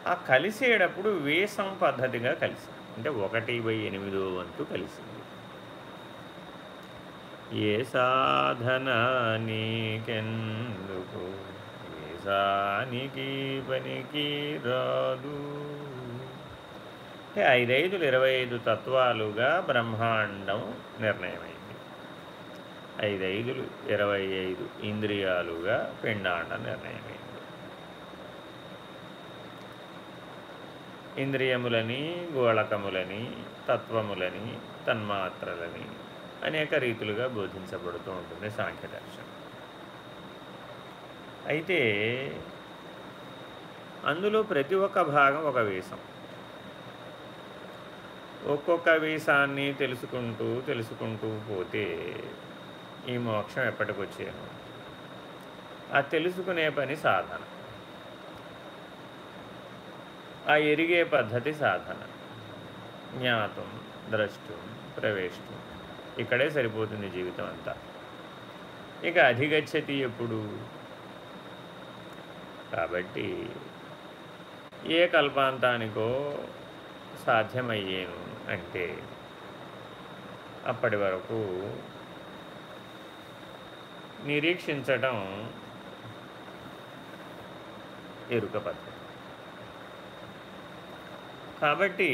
ఆ కలిసేటప్పుడు వేసం పద్ధతిగా కలిసింది. అంటే ఒకటి బై ఎనిమిదో వంతు కలిసింది. ఏ సాధన నీకెందుకు? దేశానికి పనికి రాదు. అంటే ఐదైదులు ఇరవై ఐదు తత్వాలుగా బ్రహ్మాండం నిర్ణయమైంది. ఐదైదులు ఇరవై ఐదు ఇంద్రియాలుగా పిండాండం నిర్ణయమైంది. ఇంద్రియములని గోళకములని తత్వములని తన్మాత్రలని అనేక రీతులుగా బోధించబడుతూ ఉంటుంది సాంఖ్య దర్శనం అయితే అందులో ప్రతి ఒక్క భాగం ఒక వేషం. ఒక్కొక్క వీసాన్ని తెలుసుకుంటూ తెలుసుకుంటూ పోతే ఈ మోక్షం ఎప్పటికొచ్చాను. ఆ తెలుసుకునే పని సాధన. ఆ ఎరిగే పద్ధతి సాధన. జ్ఞాతం ద్రష్టం ప్రవేశం ఇక్కడే సరిపోతుంది జీవితం అంతా ఇక అధిగచ్చతి ఎప్పుడు? కాబట్టి ఏ కల్పాంతానికో సాధ్యమయ్యేను అంటే అప్పటి వరకు నిరీక్షించటం ఎరుక పద్ధతి. కాబట్టి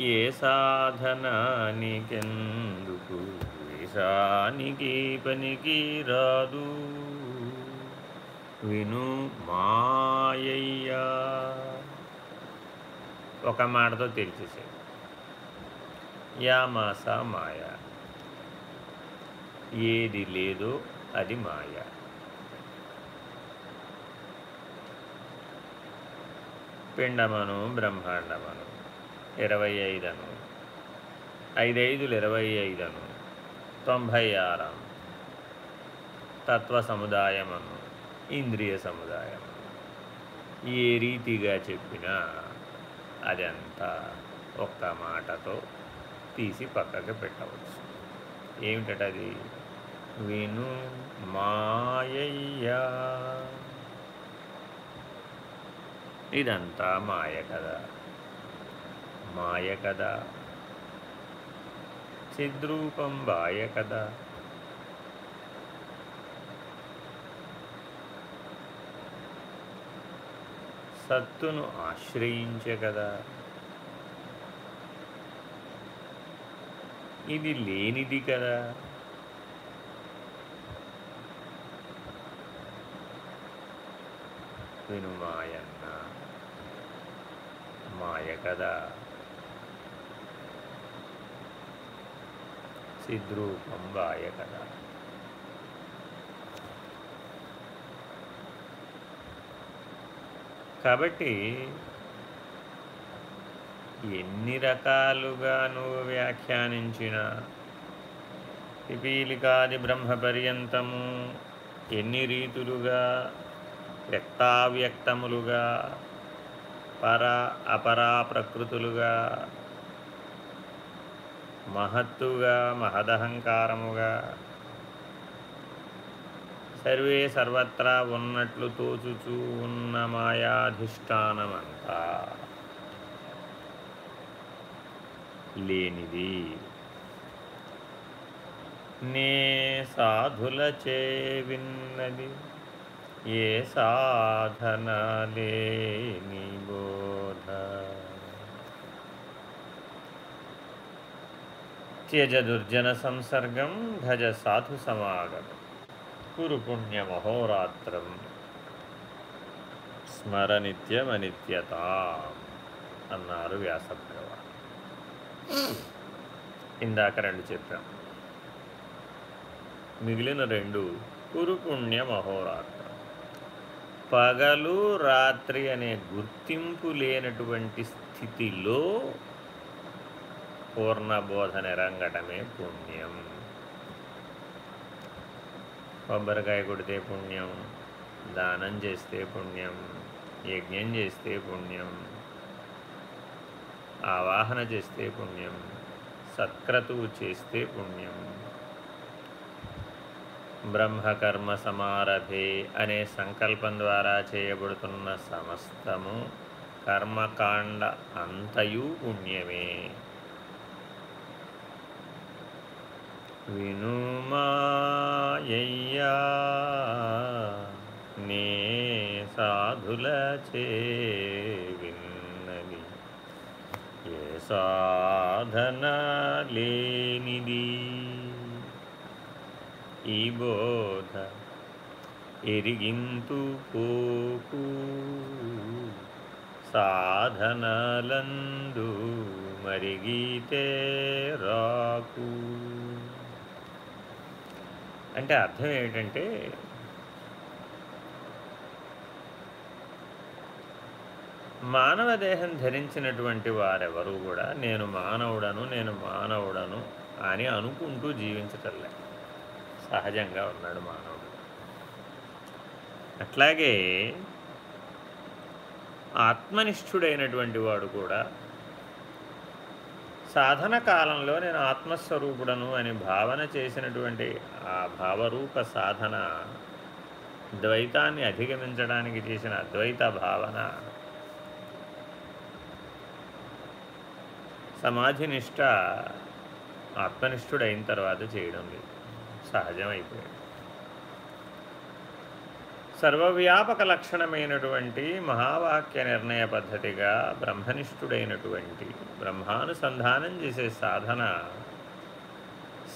ఏ సాధన నీకెందుకు? పనికి రాదు? విను మాయయ్యా. ఒక మాటతో తెరిచేసాడు యామాస మాయ. ఏది లేదో అది మాయ. పిండమను బ్రహ్మాండమను ఇరవై ఐదను ఐదైదులు ఇరవై ఐదను తొంభై ఆరం తత్వ సముదాయమను ఇంద్రియ సముదాయం. ఏ రీతిగా చెప్పినా అదంతా ఒక్క మాటతో తీసి పక్కకి పెట్టవచ్చు. ఏమిటది విను మాయయ్యా. ఇదంతా మాయ కదా మాయ కదా చిద్రూపం బాయ కదా సత్తును ఆశ్రయించే కదా. ఇది లేనిది కదా. విను మాయన్న మాయ కదా. సిద్రూపం వాయ కదా. కాబట్టి ఎన్ని రకాలుగా నువ్వు వ్యాఖ్యానించిన పిపీలికాది బ్రహ్మపర్యంతము ఎన్ని రీతులుగా వ్యక్తావ్యక్తములుగా పర అపరా ప్రకృతులుగా మహత్తుగా మహదహంకారముగా సర్వే సర్వత్రా ఉన్నట్లు తోచుచూ ఉన్న మాయాధిష్టానమంతా లేనిది. నే సాధులచే విన్నది ఏ సాధన లేని బోధ. త్యజ దుర్జన సంసర్గం భజ సాధు సమాగం కురు పుణ్యమహోరాత్రం స్మర నిత్యమనిత్యత అన్నారు వ్యాసభగవాన్. ఇందాక రెండు చెప్పాం. మిగిలిన రెండు కురుపుణ్య మహోరాత్రం పగలు రాత్రి అనే గుర్తింపు లేనటువంటి స్థితిలో పూర్ణబోధ నిరంగటమే పుణ్యం. కొబ్బరికాయ కొడితే పుణ్యం దానం చేస్తే పుణ్యం యజ్ఞం చేస్తే పుణ్యం ఆవాహన చేస్తే పుణ్యం సత్క్రతువు చేస్తే పుణ్యం. బ్రహ్మకర్మ సమారథే అనే సంకల్పం ద్వారా చేయబడుతున్న సమస్తము కర్మకాండ అంతయు పుణ్యమే. వినుమాయ్యా నే సాధులచే విన్నది. ఏ సాధన లేనిది? ఈ బోధ ఎరిగింతు పోకు. సాధనలందు మరిగితే రాకు. అంటే అర్థం ఏమిటంటే మానవ దేహం ధరించినటువంటి వారెవరు కూడా నేను మానవుడను నేను మానవుడను అని అనుకుంటూ జీవించటంలే సహజంగా ఉన్నాడు మానవుడు. అట్లాగే ఆత్మనిష్ఠుడైనటువంటి వాడు కూడా సాధన కాలంలో నేను ఆత్మస్వరూపుడను అని భావన చేసినటువంటి ఆ భావరూప సాధన ద్వైతాన్ని అధిగమించడానికి చేసిన అద్వైత భావన సమాధినిష్ట ఆత్మనిష్ఠుడైన తర్వాత చేయడం లేదు. సహజమైపోయాడు సర్వవ్యాపక లక్షణమైనటువంటి మహావాక్య నిర్ణయ పద్ధతిగా బ్రహ్మనిష్ఠుడైనటువంటి బ్రహ్మానుసంధానం చేసే సాధన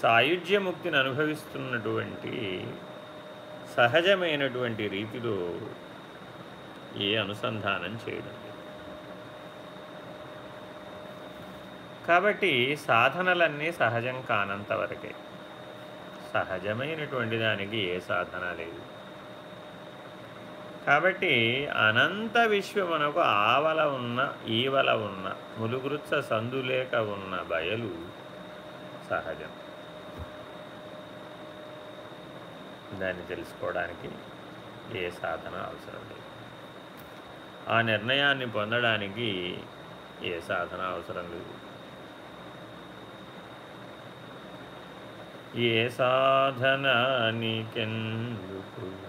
సాయుధ్యముక్తిని అనుభవిస్తున్నటువంటి సహజమైనటువంటి రీతిలో ఏ అనుసంధానం చేయడం కాబట్టి సాధనలన్నీ సహజం కానంత వరకే. సహజమైనటువంటి దానికి ఏ సాధన లేదు. కాబట్టి అనంత విశ్వమునకు ఆవల ఉన్న ఈవల ఉన్న ములుగురుత్స సందులేక ఉన్న బయలు సహజం. దాన్ని తెలుసుకోవడానికి ఏ సాధన అవసరం లేదు. ఆ నిర్ణయాన్ని పొందడానికి ఏ సాధన అవసరం లేదు. ఏ సాధనానికెందుకు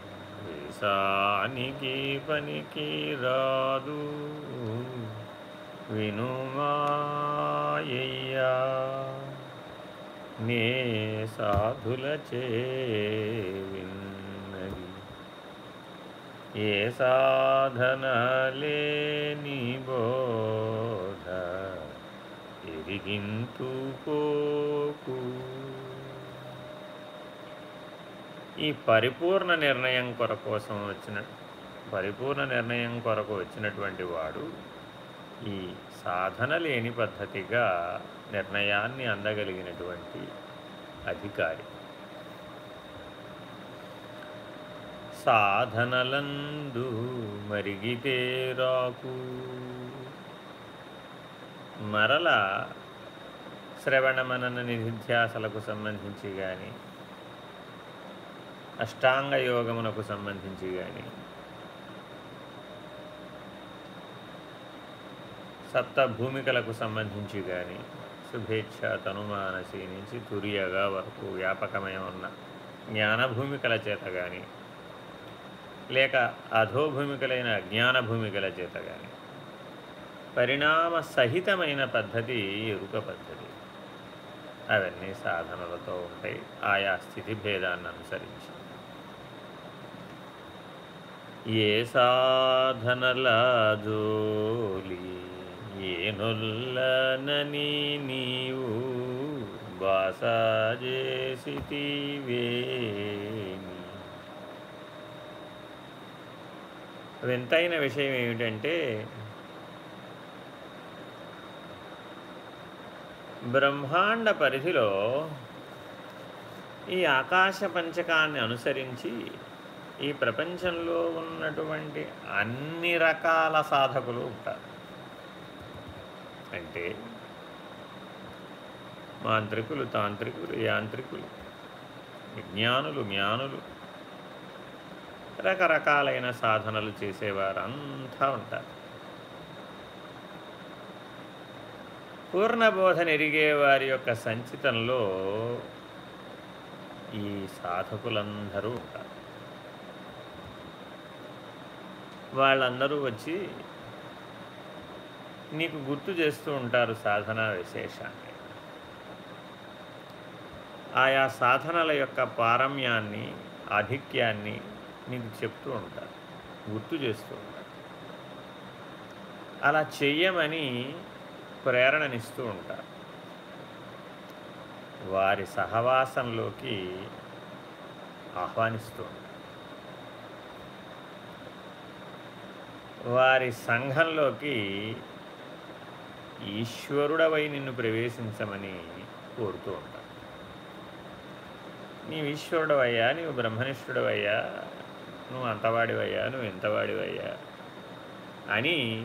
సానికి పనికి రాదు. వినుమాయ్యా నే సాధుల విన్నది. ఏ సాధన లేని బోధ ఎరిగింతుకోకు ఈ పరిపూర్ణ నిర్ణయం కొరకోసం కోసం వచ్చిన పరిపూర్ణ నిర్ణయం కొరకు వచ్చినటువంటి వాడు ఈ సాధన లేని పద్ధతిగా నిర్ణయాన్ని అందగలిగినటువంటి అధికారి. సాధనలందు మరిగితే రాకు. మరల శ్రవణమనన నిధిధ్యాసలకు సంబంధించి కానీ అష్టాంగ యోగమునకు సంబంధించి కానీ సప్త భూమికలకు సంబంధించి కానీ శుభేచ్ఛ తనుమానసి నుంచి తురియగా వరకు వ్యాపకమై ఉన్న జ్ఞానభూమికల చేత కానీ లేక అధోభూమికలైన అజ్ఞాన భూమికల చేత కానీ పరిణామ సహితమైన పద్ధతి ఎరుక పద్ధతి. అవన్నీ సాధనలతో ఉంటాయి. ఆయా స్థితి భేదాన్ని అనుసరించి. ఏ సాధనలాజోలి ఏనొల్లనని నీవు బాసాజేసివేమి వింతైన విషయం ఏమిటంటే బ్రహ్మాండ పరిధిలో ఈ ఆకాశ పంచకాన్ని అనుసరించి ఈ ప్రపంచంలో ఉన్నటువంటి అన్ని రకాల సాధకులు ఉంటారు. అంటే మాంత్రికులు తాంత్రికులు యాంత్రికులు విజ్ఞానులు జ్ఞానులు రకరకాలైన సాధనలు చేసేవారు అంతా ఉంటారు. పూర్ణబోధన ఎరిగే వారి యొక్క సంచితంలో ఈ సాధకులందరూ ఉంటారు. వాళ్ళందరూ వచ్చి నీకు గుర్తు చేస్తూ ఉంటారు సాధన విశేషాన్ని. ఆయా సాధనల యొక్క పారమ్యాన్ని ఆధిక్యాన్ని నీకు చెప్తూ ఉంటారు గుర్తు చేస్తూ ఉంటారు. అలా చెయ్యమని ప్రేరణనిస్తూ ఉంటారు. వారి సహవాసంలోకి ఆహ్వానిస్తూ ఉంటారు. వారి సంఘంలోకి ఈశ్వరుడవై నిన్ను ప్రవేశించమని కోరుతూ ఉంటారు నీవు ఈశ్వరుడవయ్యా నీవు బ్రహ్మనిష్ఠుడవయ్యా నువ్వు అంతవాడివయ్యా నువ్వు ఎంతవాడివయ్యా అని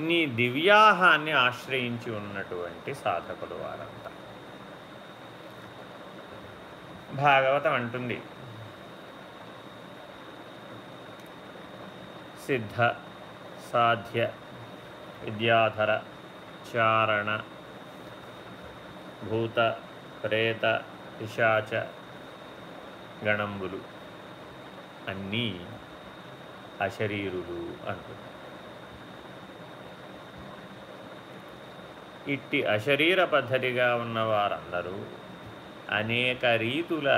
నీ దివ్యాహాన్ని ఆశ్రయించి ఉన్నటువంటి సాధకులు వారంతా. భాగవతం అంటుంది సిద్ధ సాధ్య విద్యాధర చారణ భూత ప్రేత పిశాచ గణంబులు అన్నీ అశరీరులు అంటుంది ఇట్టి అశరీర పద్ధతిగా ఉన్న వారందరూ అనేక రీతుల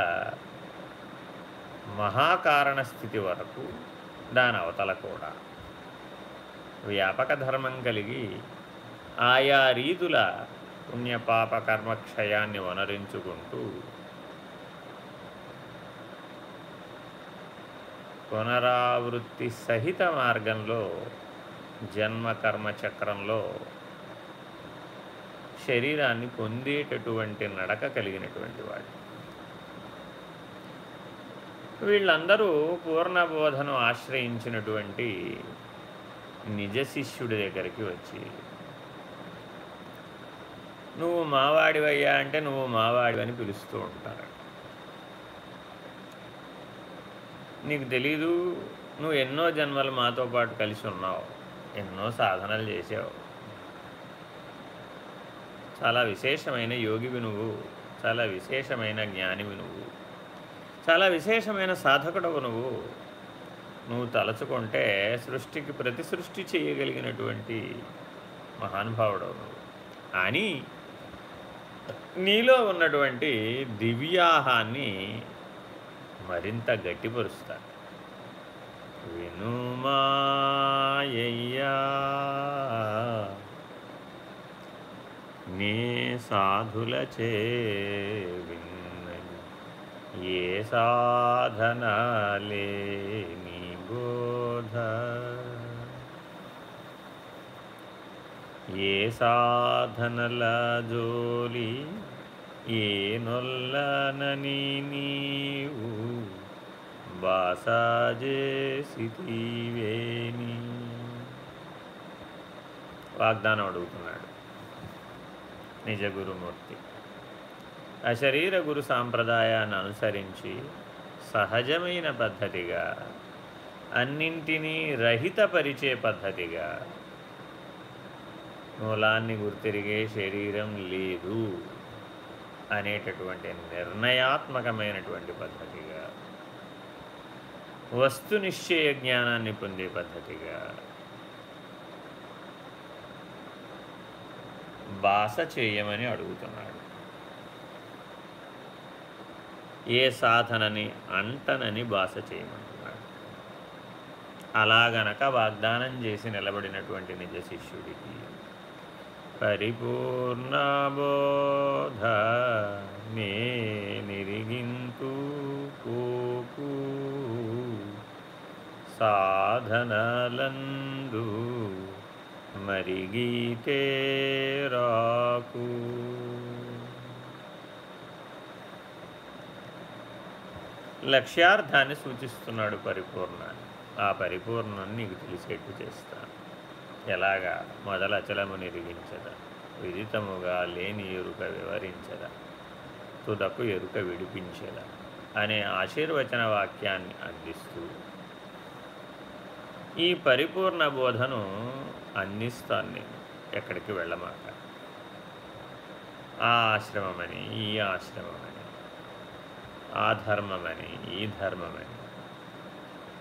మహాకారణ స్థితి వరకు దాని అవతల కూడా వ్యాపక ధర్మం కలిగి ఆయా రీతుల పుణ్యపాప కర్మక్షయాన్ని వనరించుకుంటూ పునరావృత్తి సహిత మార్గంలో జన్మ కర్మ చక్రంలో శరీరాన్ని పొందేటటువంటి నడక కలిగినటువంటి వాడు. వీళ్ళందరూ పూర్ణబోధను ఆశ్రయించినటువంటి నిజ శిష్యుడి దగ్గరికి వచ్చి నువ్వు మావాడివయ్యా అంటే నువ్వు మావాడివని పిలుస్తూ ఉంటారు. నీకు తెలీదు నువ్వు ఎన్నో జన్మలు మాతో పాటు కలిసి ఉన్నావు ఎన్నో సాధనలు చేసావు చాలా విశేషమైన యోగివి నువ్వు చాలా విశేషమైన జ్ఞానివి నువ్వు. చాలా విశేషమైన సాధకుడవు నువ్వు. నువ్వు తలచుకుంటే సృష్టికి ప్రతి సృష్టి చేయగలిగినటువంటి మహానుభావుడవు నువ్వు. అని నీలో ఉన్నటువంటి దివ్యాహాన్ని మరింత గట్టిపరుస్తా వినుమాయ్యా నీ సాధులచే ఏ సాధన నీ బోధ? ఏ సాధనల జోలి? ఏ నొల్లనని నీవు? బాసాజేసివేని వాగ్దానం అడుగుతున్నాడు. నిజ గురుమూర్తి. అశరీర గురు సాంప్రదాయాన్ని అనుసరించి సహజమైన పద్ధతిగా అన్నింటినీ రహితపరిచే పద్ధతిగా మూలాన్ని గుర్తిరిగే శరీరం లేదు అనేటటువంటి నిర్ణయాత్మకమైనటువంటి పద్ధతిగా వస్తు నిశ్చయ జ్ఞానాన్ని పొందే పద్ధతిగా బాస చేయమని అడుగుతున్నాడు. ఏ సాధనని అంటనని బాస చేయమంటున్నాడు. అలాగనక వాగ్దానం చేసి నిలబడినటువంటి నిజ శిష్యుడికి పరిపూర్ణబోధ నే నిరిగింతు పోకు. సాధనలందు మరిగీతే రాకు. లక్ష్యార్థాన్ని సూచిస్తున్నాడు పరిపూర్ణాన్ని. ఆ పరిపూర్ణాన్ని నీకు తెలిసేట్టు చేస్తాను. ఎలాగా? మొదల అచలము నిరిగించదా విదితముగా లేని ఎరుక వివరించదా. తుదకు ఎరుక విడిపించదా. అనే ఆశీర్వచన వాక్యాన్ని అందిస్తూ ఈ పరిపూర్ణ బోధను అందిస్తాను నేను. ఎక్కడికి వెళ్ళమాక? ఆ ఆశ్రమమని ఈ ఆశ్రమం. ఆ ధర్మమని ఈ ధర్మమని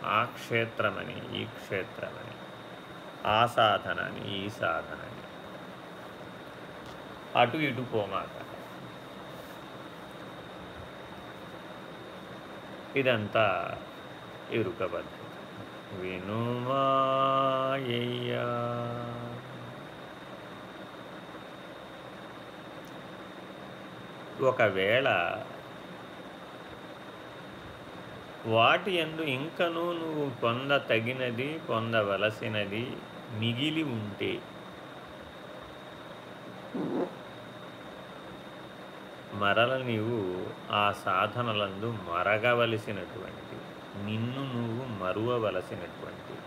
ఆ క్షేత్రమని ఈ క్షేత్రమని ఆ సాధనని ఈ సాధనని. అటు ఇటు పోమాక. ఇదంతా ఎరుక పద్ధతి. వినుమాయ్యా ఒకవేళ వాటి ఎందు ఇంకనూ నువ్వు పొంద తగినది పొందవలసినది మిగిలి ఉంటే. మరల నీవు ఆ సాధనలందు మరగవలసినటువంటి నిన్ను నువ్వు మరువవలసినటువంటి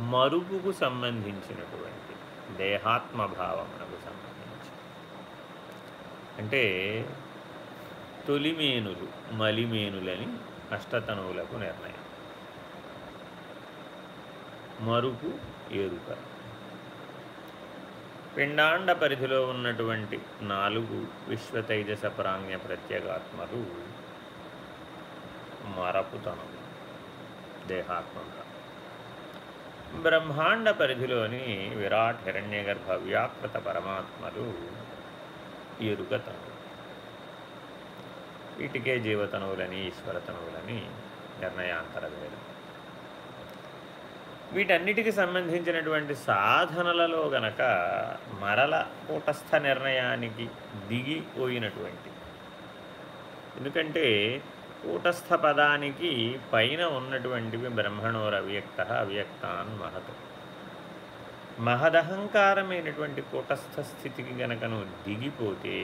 మరుపుకు సంబంధించినటువంటి దేహాత్మభావమునకు సంబంధించి. అంటే తొలిమేనులు మలిమేనులని అష్టతనువులకు నిర్ణయం. మరుపు ఏరుక. పిండాండ పరిధిలో ఉన్నటువంటి నాలుగు విశ్వతైజస ప్రాంగ్య ప్రత్యేగాత్మలు మరపుతనం దేహాత్మంగా. బ్రహ్మాండ పరిధిలోని విరాట్ హిరణ్యగర్భ వ్యాకృత పరమాత్మలు ఎరుకతనువు వీటికే జీవతనువులని ఈశ్వరతనువులని నిర్ణయాంతర వేరు వీటన్నిటికి సంబంధించినటువంటి సాధనలలో గనక మరల కూటస్థ నిర్ణయానికి దిగిపోయినటువంటి ఎందుకంటే కూటస్థ పదానికి పైన ఉన్నటువంటివి బ్రహ్మణోర అవ్యక్త అవ్యక్తాన్ మహత్. మహదహంకారమైనటువంటి కూటస్థ స్థితికి గనక నువ్వు దిగిపోతే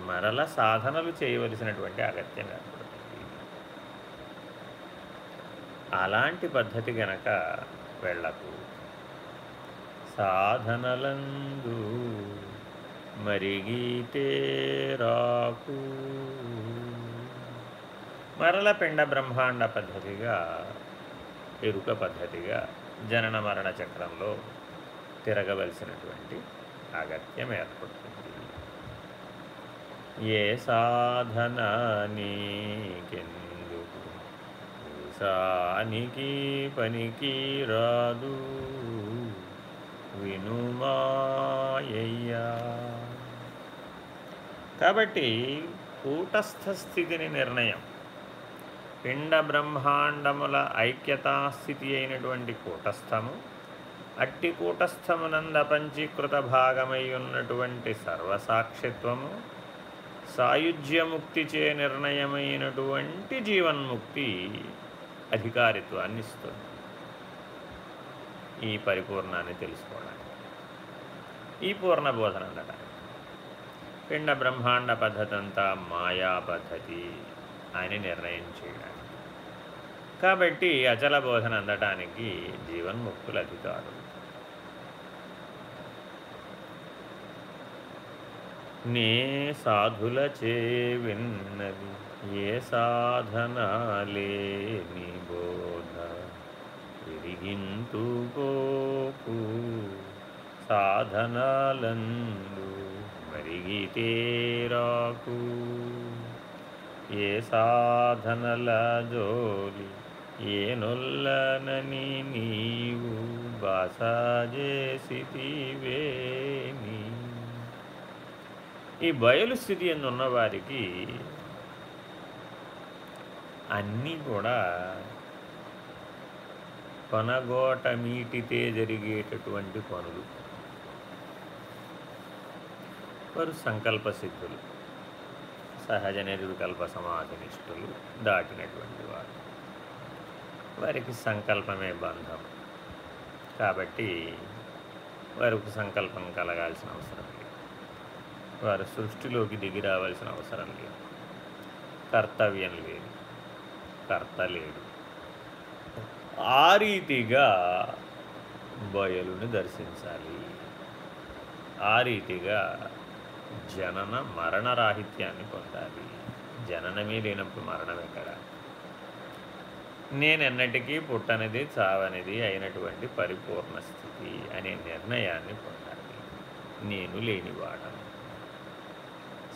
మరల సాధనలు చేయవలసినటువంటి అగత్యం ఏర్పడుతుంది. అలాంటి పద్ధతి గనక వెళ్ళకు. సాధనలందు మరిగితే రాకు. మరల పిండ బ్రహ్మాండ పద్ధతిగా ఎరుక పద్ధతిగా జనన మరణ చక్రంలో తిరగవలసినటువంటి అగత్యం ఏర్పడుతుంది. ఏ సాధన నీకెందుకు సానికి పనికి రాదు. వినుమాయ్యా కాబట్టి కూటస్థ స్థితిని నిర్ణయం. పిండ బ్రహ్మాండముల ఐక్యతాస్థితి అయినటువంటి కూటస్థము అట్టి కూటస్థమునంద పంచీకృత భాగమై ఉన్నటువంటి సర్వసాక్షిత్వము సాయుధ్యముక్తిచే నిర్ణయమైనటువంటి జీవన్ముక్తి అధికారిత్వాన్ని ఇస్తుంది. ఈ పరిపూర్ణాన్ని తెలుసుకోవడానికి. ఈ పూర్ణ బోధన అందటానికి పిండ బ్రహ్మాండ పద్ధతి అంతా మాయా పద్ధతి అని నిర్ణయం చేయడానికి. కాబట్టి అచల బోధన అందటానికి జీవన్ముక్తులు అధికారులు నే సాధుల చే విన్నది ఏ సాధనాలే నీ బోధ? విరిగింతుకోకు సాధనాలందు మరిగితేరాకు ఏ సాధనల జోలి ఏ నొల్లనని నీవు బాస చేసివేని ఈ బయలు స్థితి ఎందున్న వారికి అన్నీ కూడా కొనగోట మీటితే జరిగేటటువంటి పనులు. వారు సంకల్ప సిద్ధులు సహజ నిర్వికల్ప సమాధినిష్ఠులు దాటినటువంటి వారు. వారికి సంకల్పమే బంధం. కాబట్టి వారికి సంకల్పం కలగాల్సిన అవసరం లేదు. వారు సృష్టిలోకి దిగి రావాల్సిన అవసరం లేదు. కర్తవ్యం లేదు. కర్త లేడు. ఆ రీతిగా బయలుని దర్శించాలి. ఆ రీతిగా జనన మరణ రాహిత్యాన్ని పొందాలి. జననమే లేనప్పుడు మరణం ఎక్కడ? నేనెన్నటికీ పుట్టనిది చావనిది అయినటువంటి పరిపూర్ణ స్థితి అనే నిర్ణయాన్ని పొందాలి. నేను లేనివాడను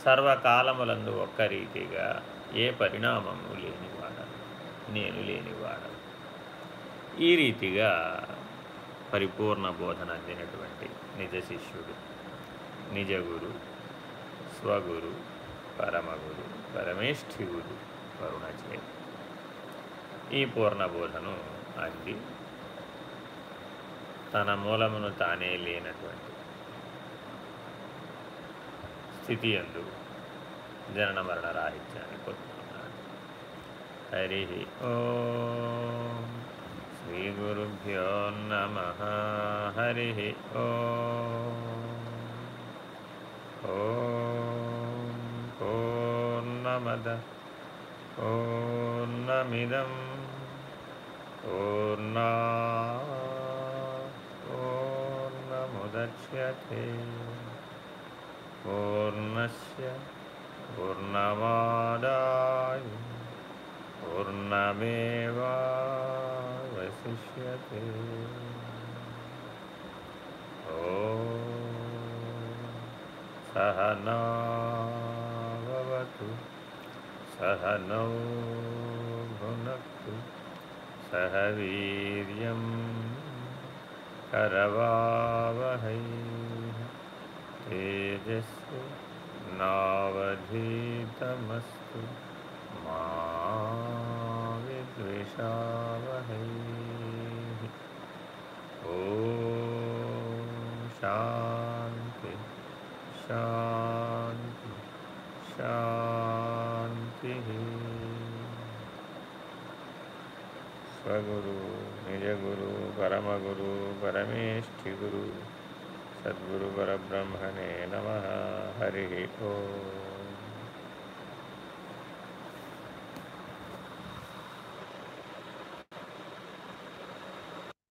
సర్వకాలములందు ఒక్క రీతిగా ఏ పరిణామము లేనివాడను నేను లేనివాడను ఈ రీతిగా పరిపూర్ణ బోధన అందినటువంటి నిజ శిష్యుడు నిజ గురు స్వగురు పరమగురు పరమేష్ఠి గురు వరుణచే. ఈ పూర్ణ బోధను అంది. తన మూలమును తానే లేనటువంటి స్థితి ఎందు జనన మరణ రాహిత్యాన్ని పొందుతున్నాడు హరి ఓ శ్రీ గురుభ్యో నమ హరి ఓ పూర్ణమద పూర్ణమిదం పూర్ణా పూర్ణముద్యతే पूर्णस्य पूर्णमादाय पूर्णमेवावशिष्यते। ॐ सहना भवतु सहनौ भुनक्तु सह वीर्यं करवावहै। तेजस्वी नावधीतमस्तु मा विद्विषावहै ॐ शान्ति शान्ति शान्तिः। स्वगुरु निजगुरु परमगुरु परमेष्ठिगुरु। सद्गुरुपरब्रह्मणे नमः। हरिः ओम्।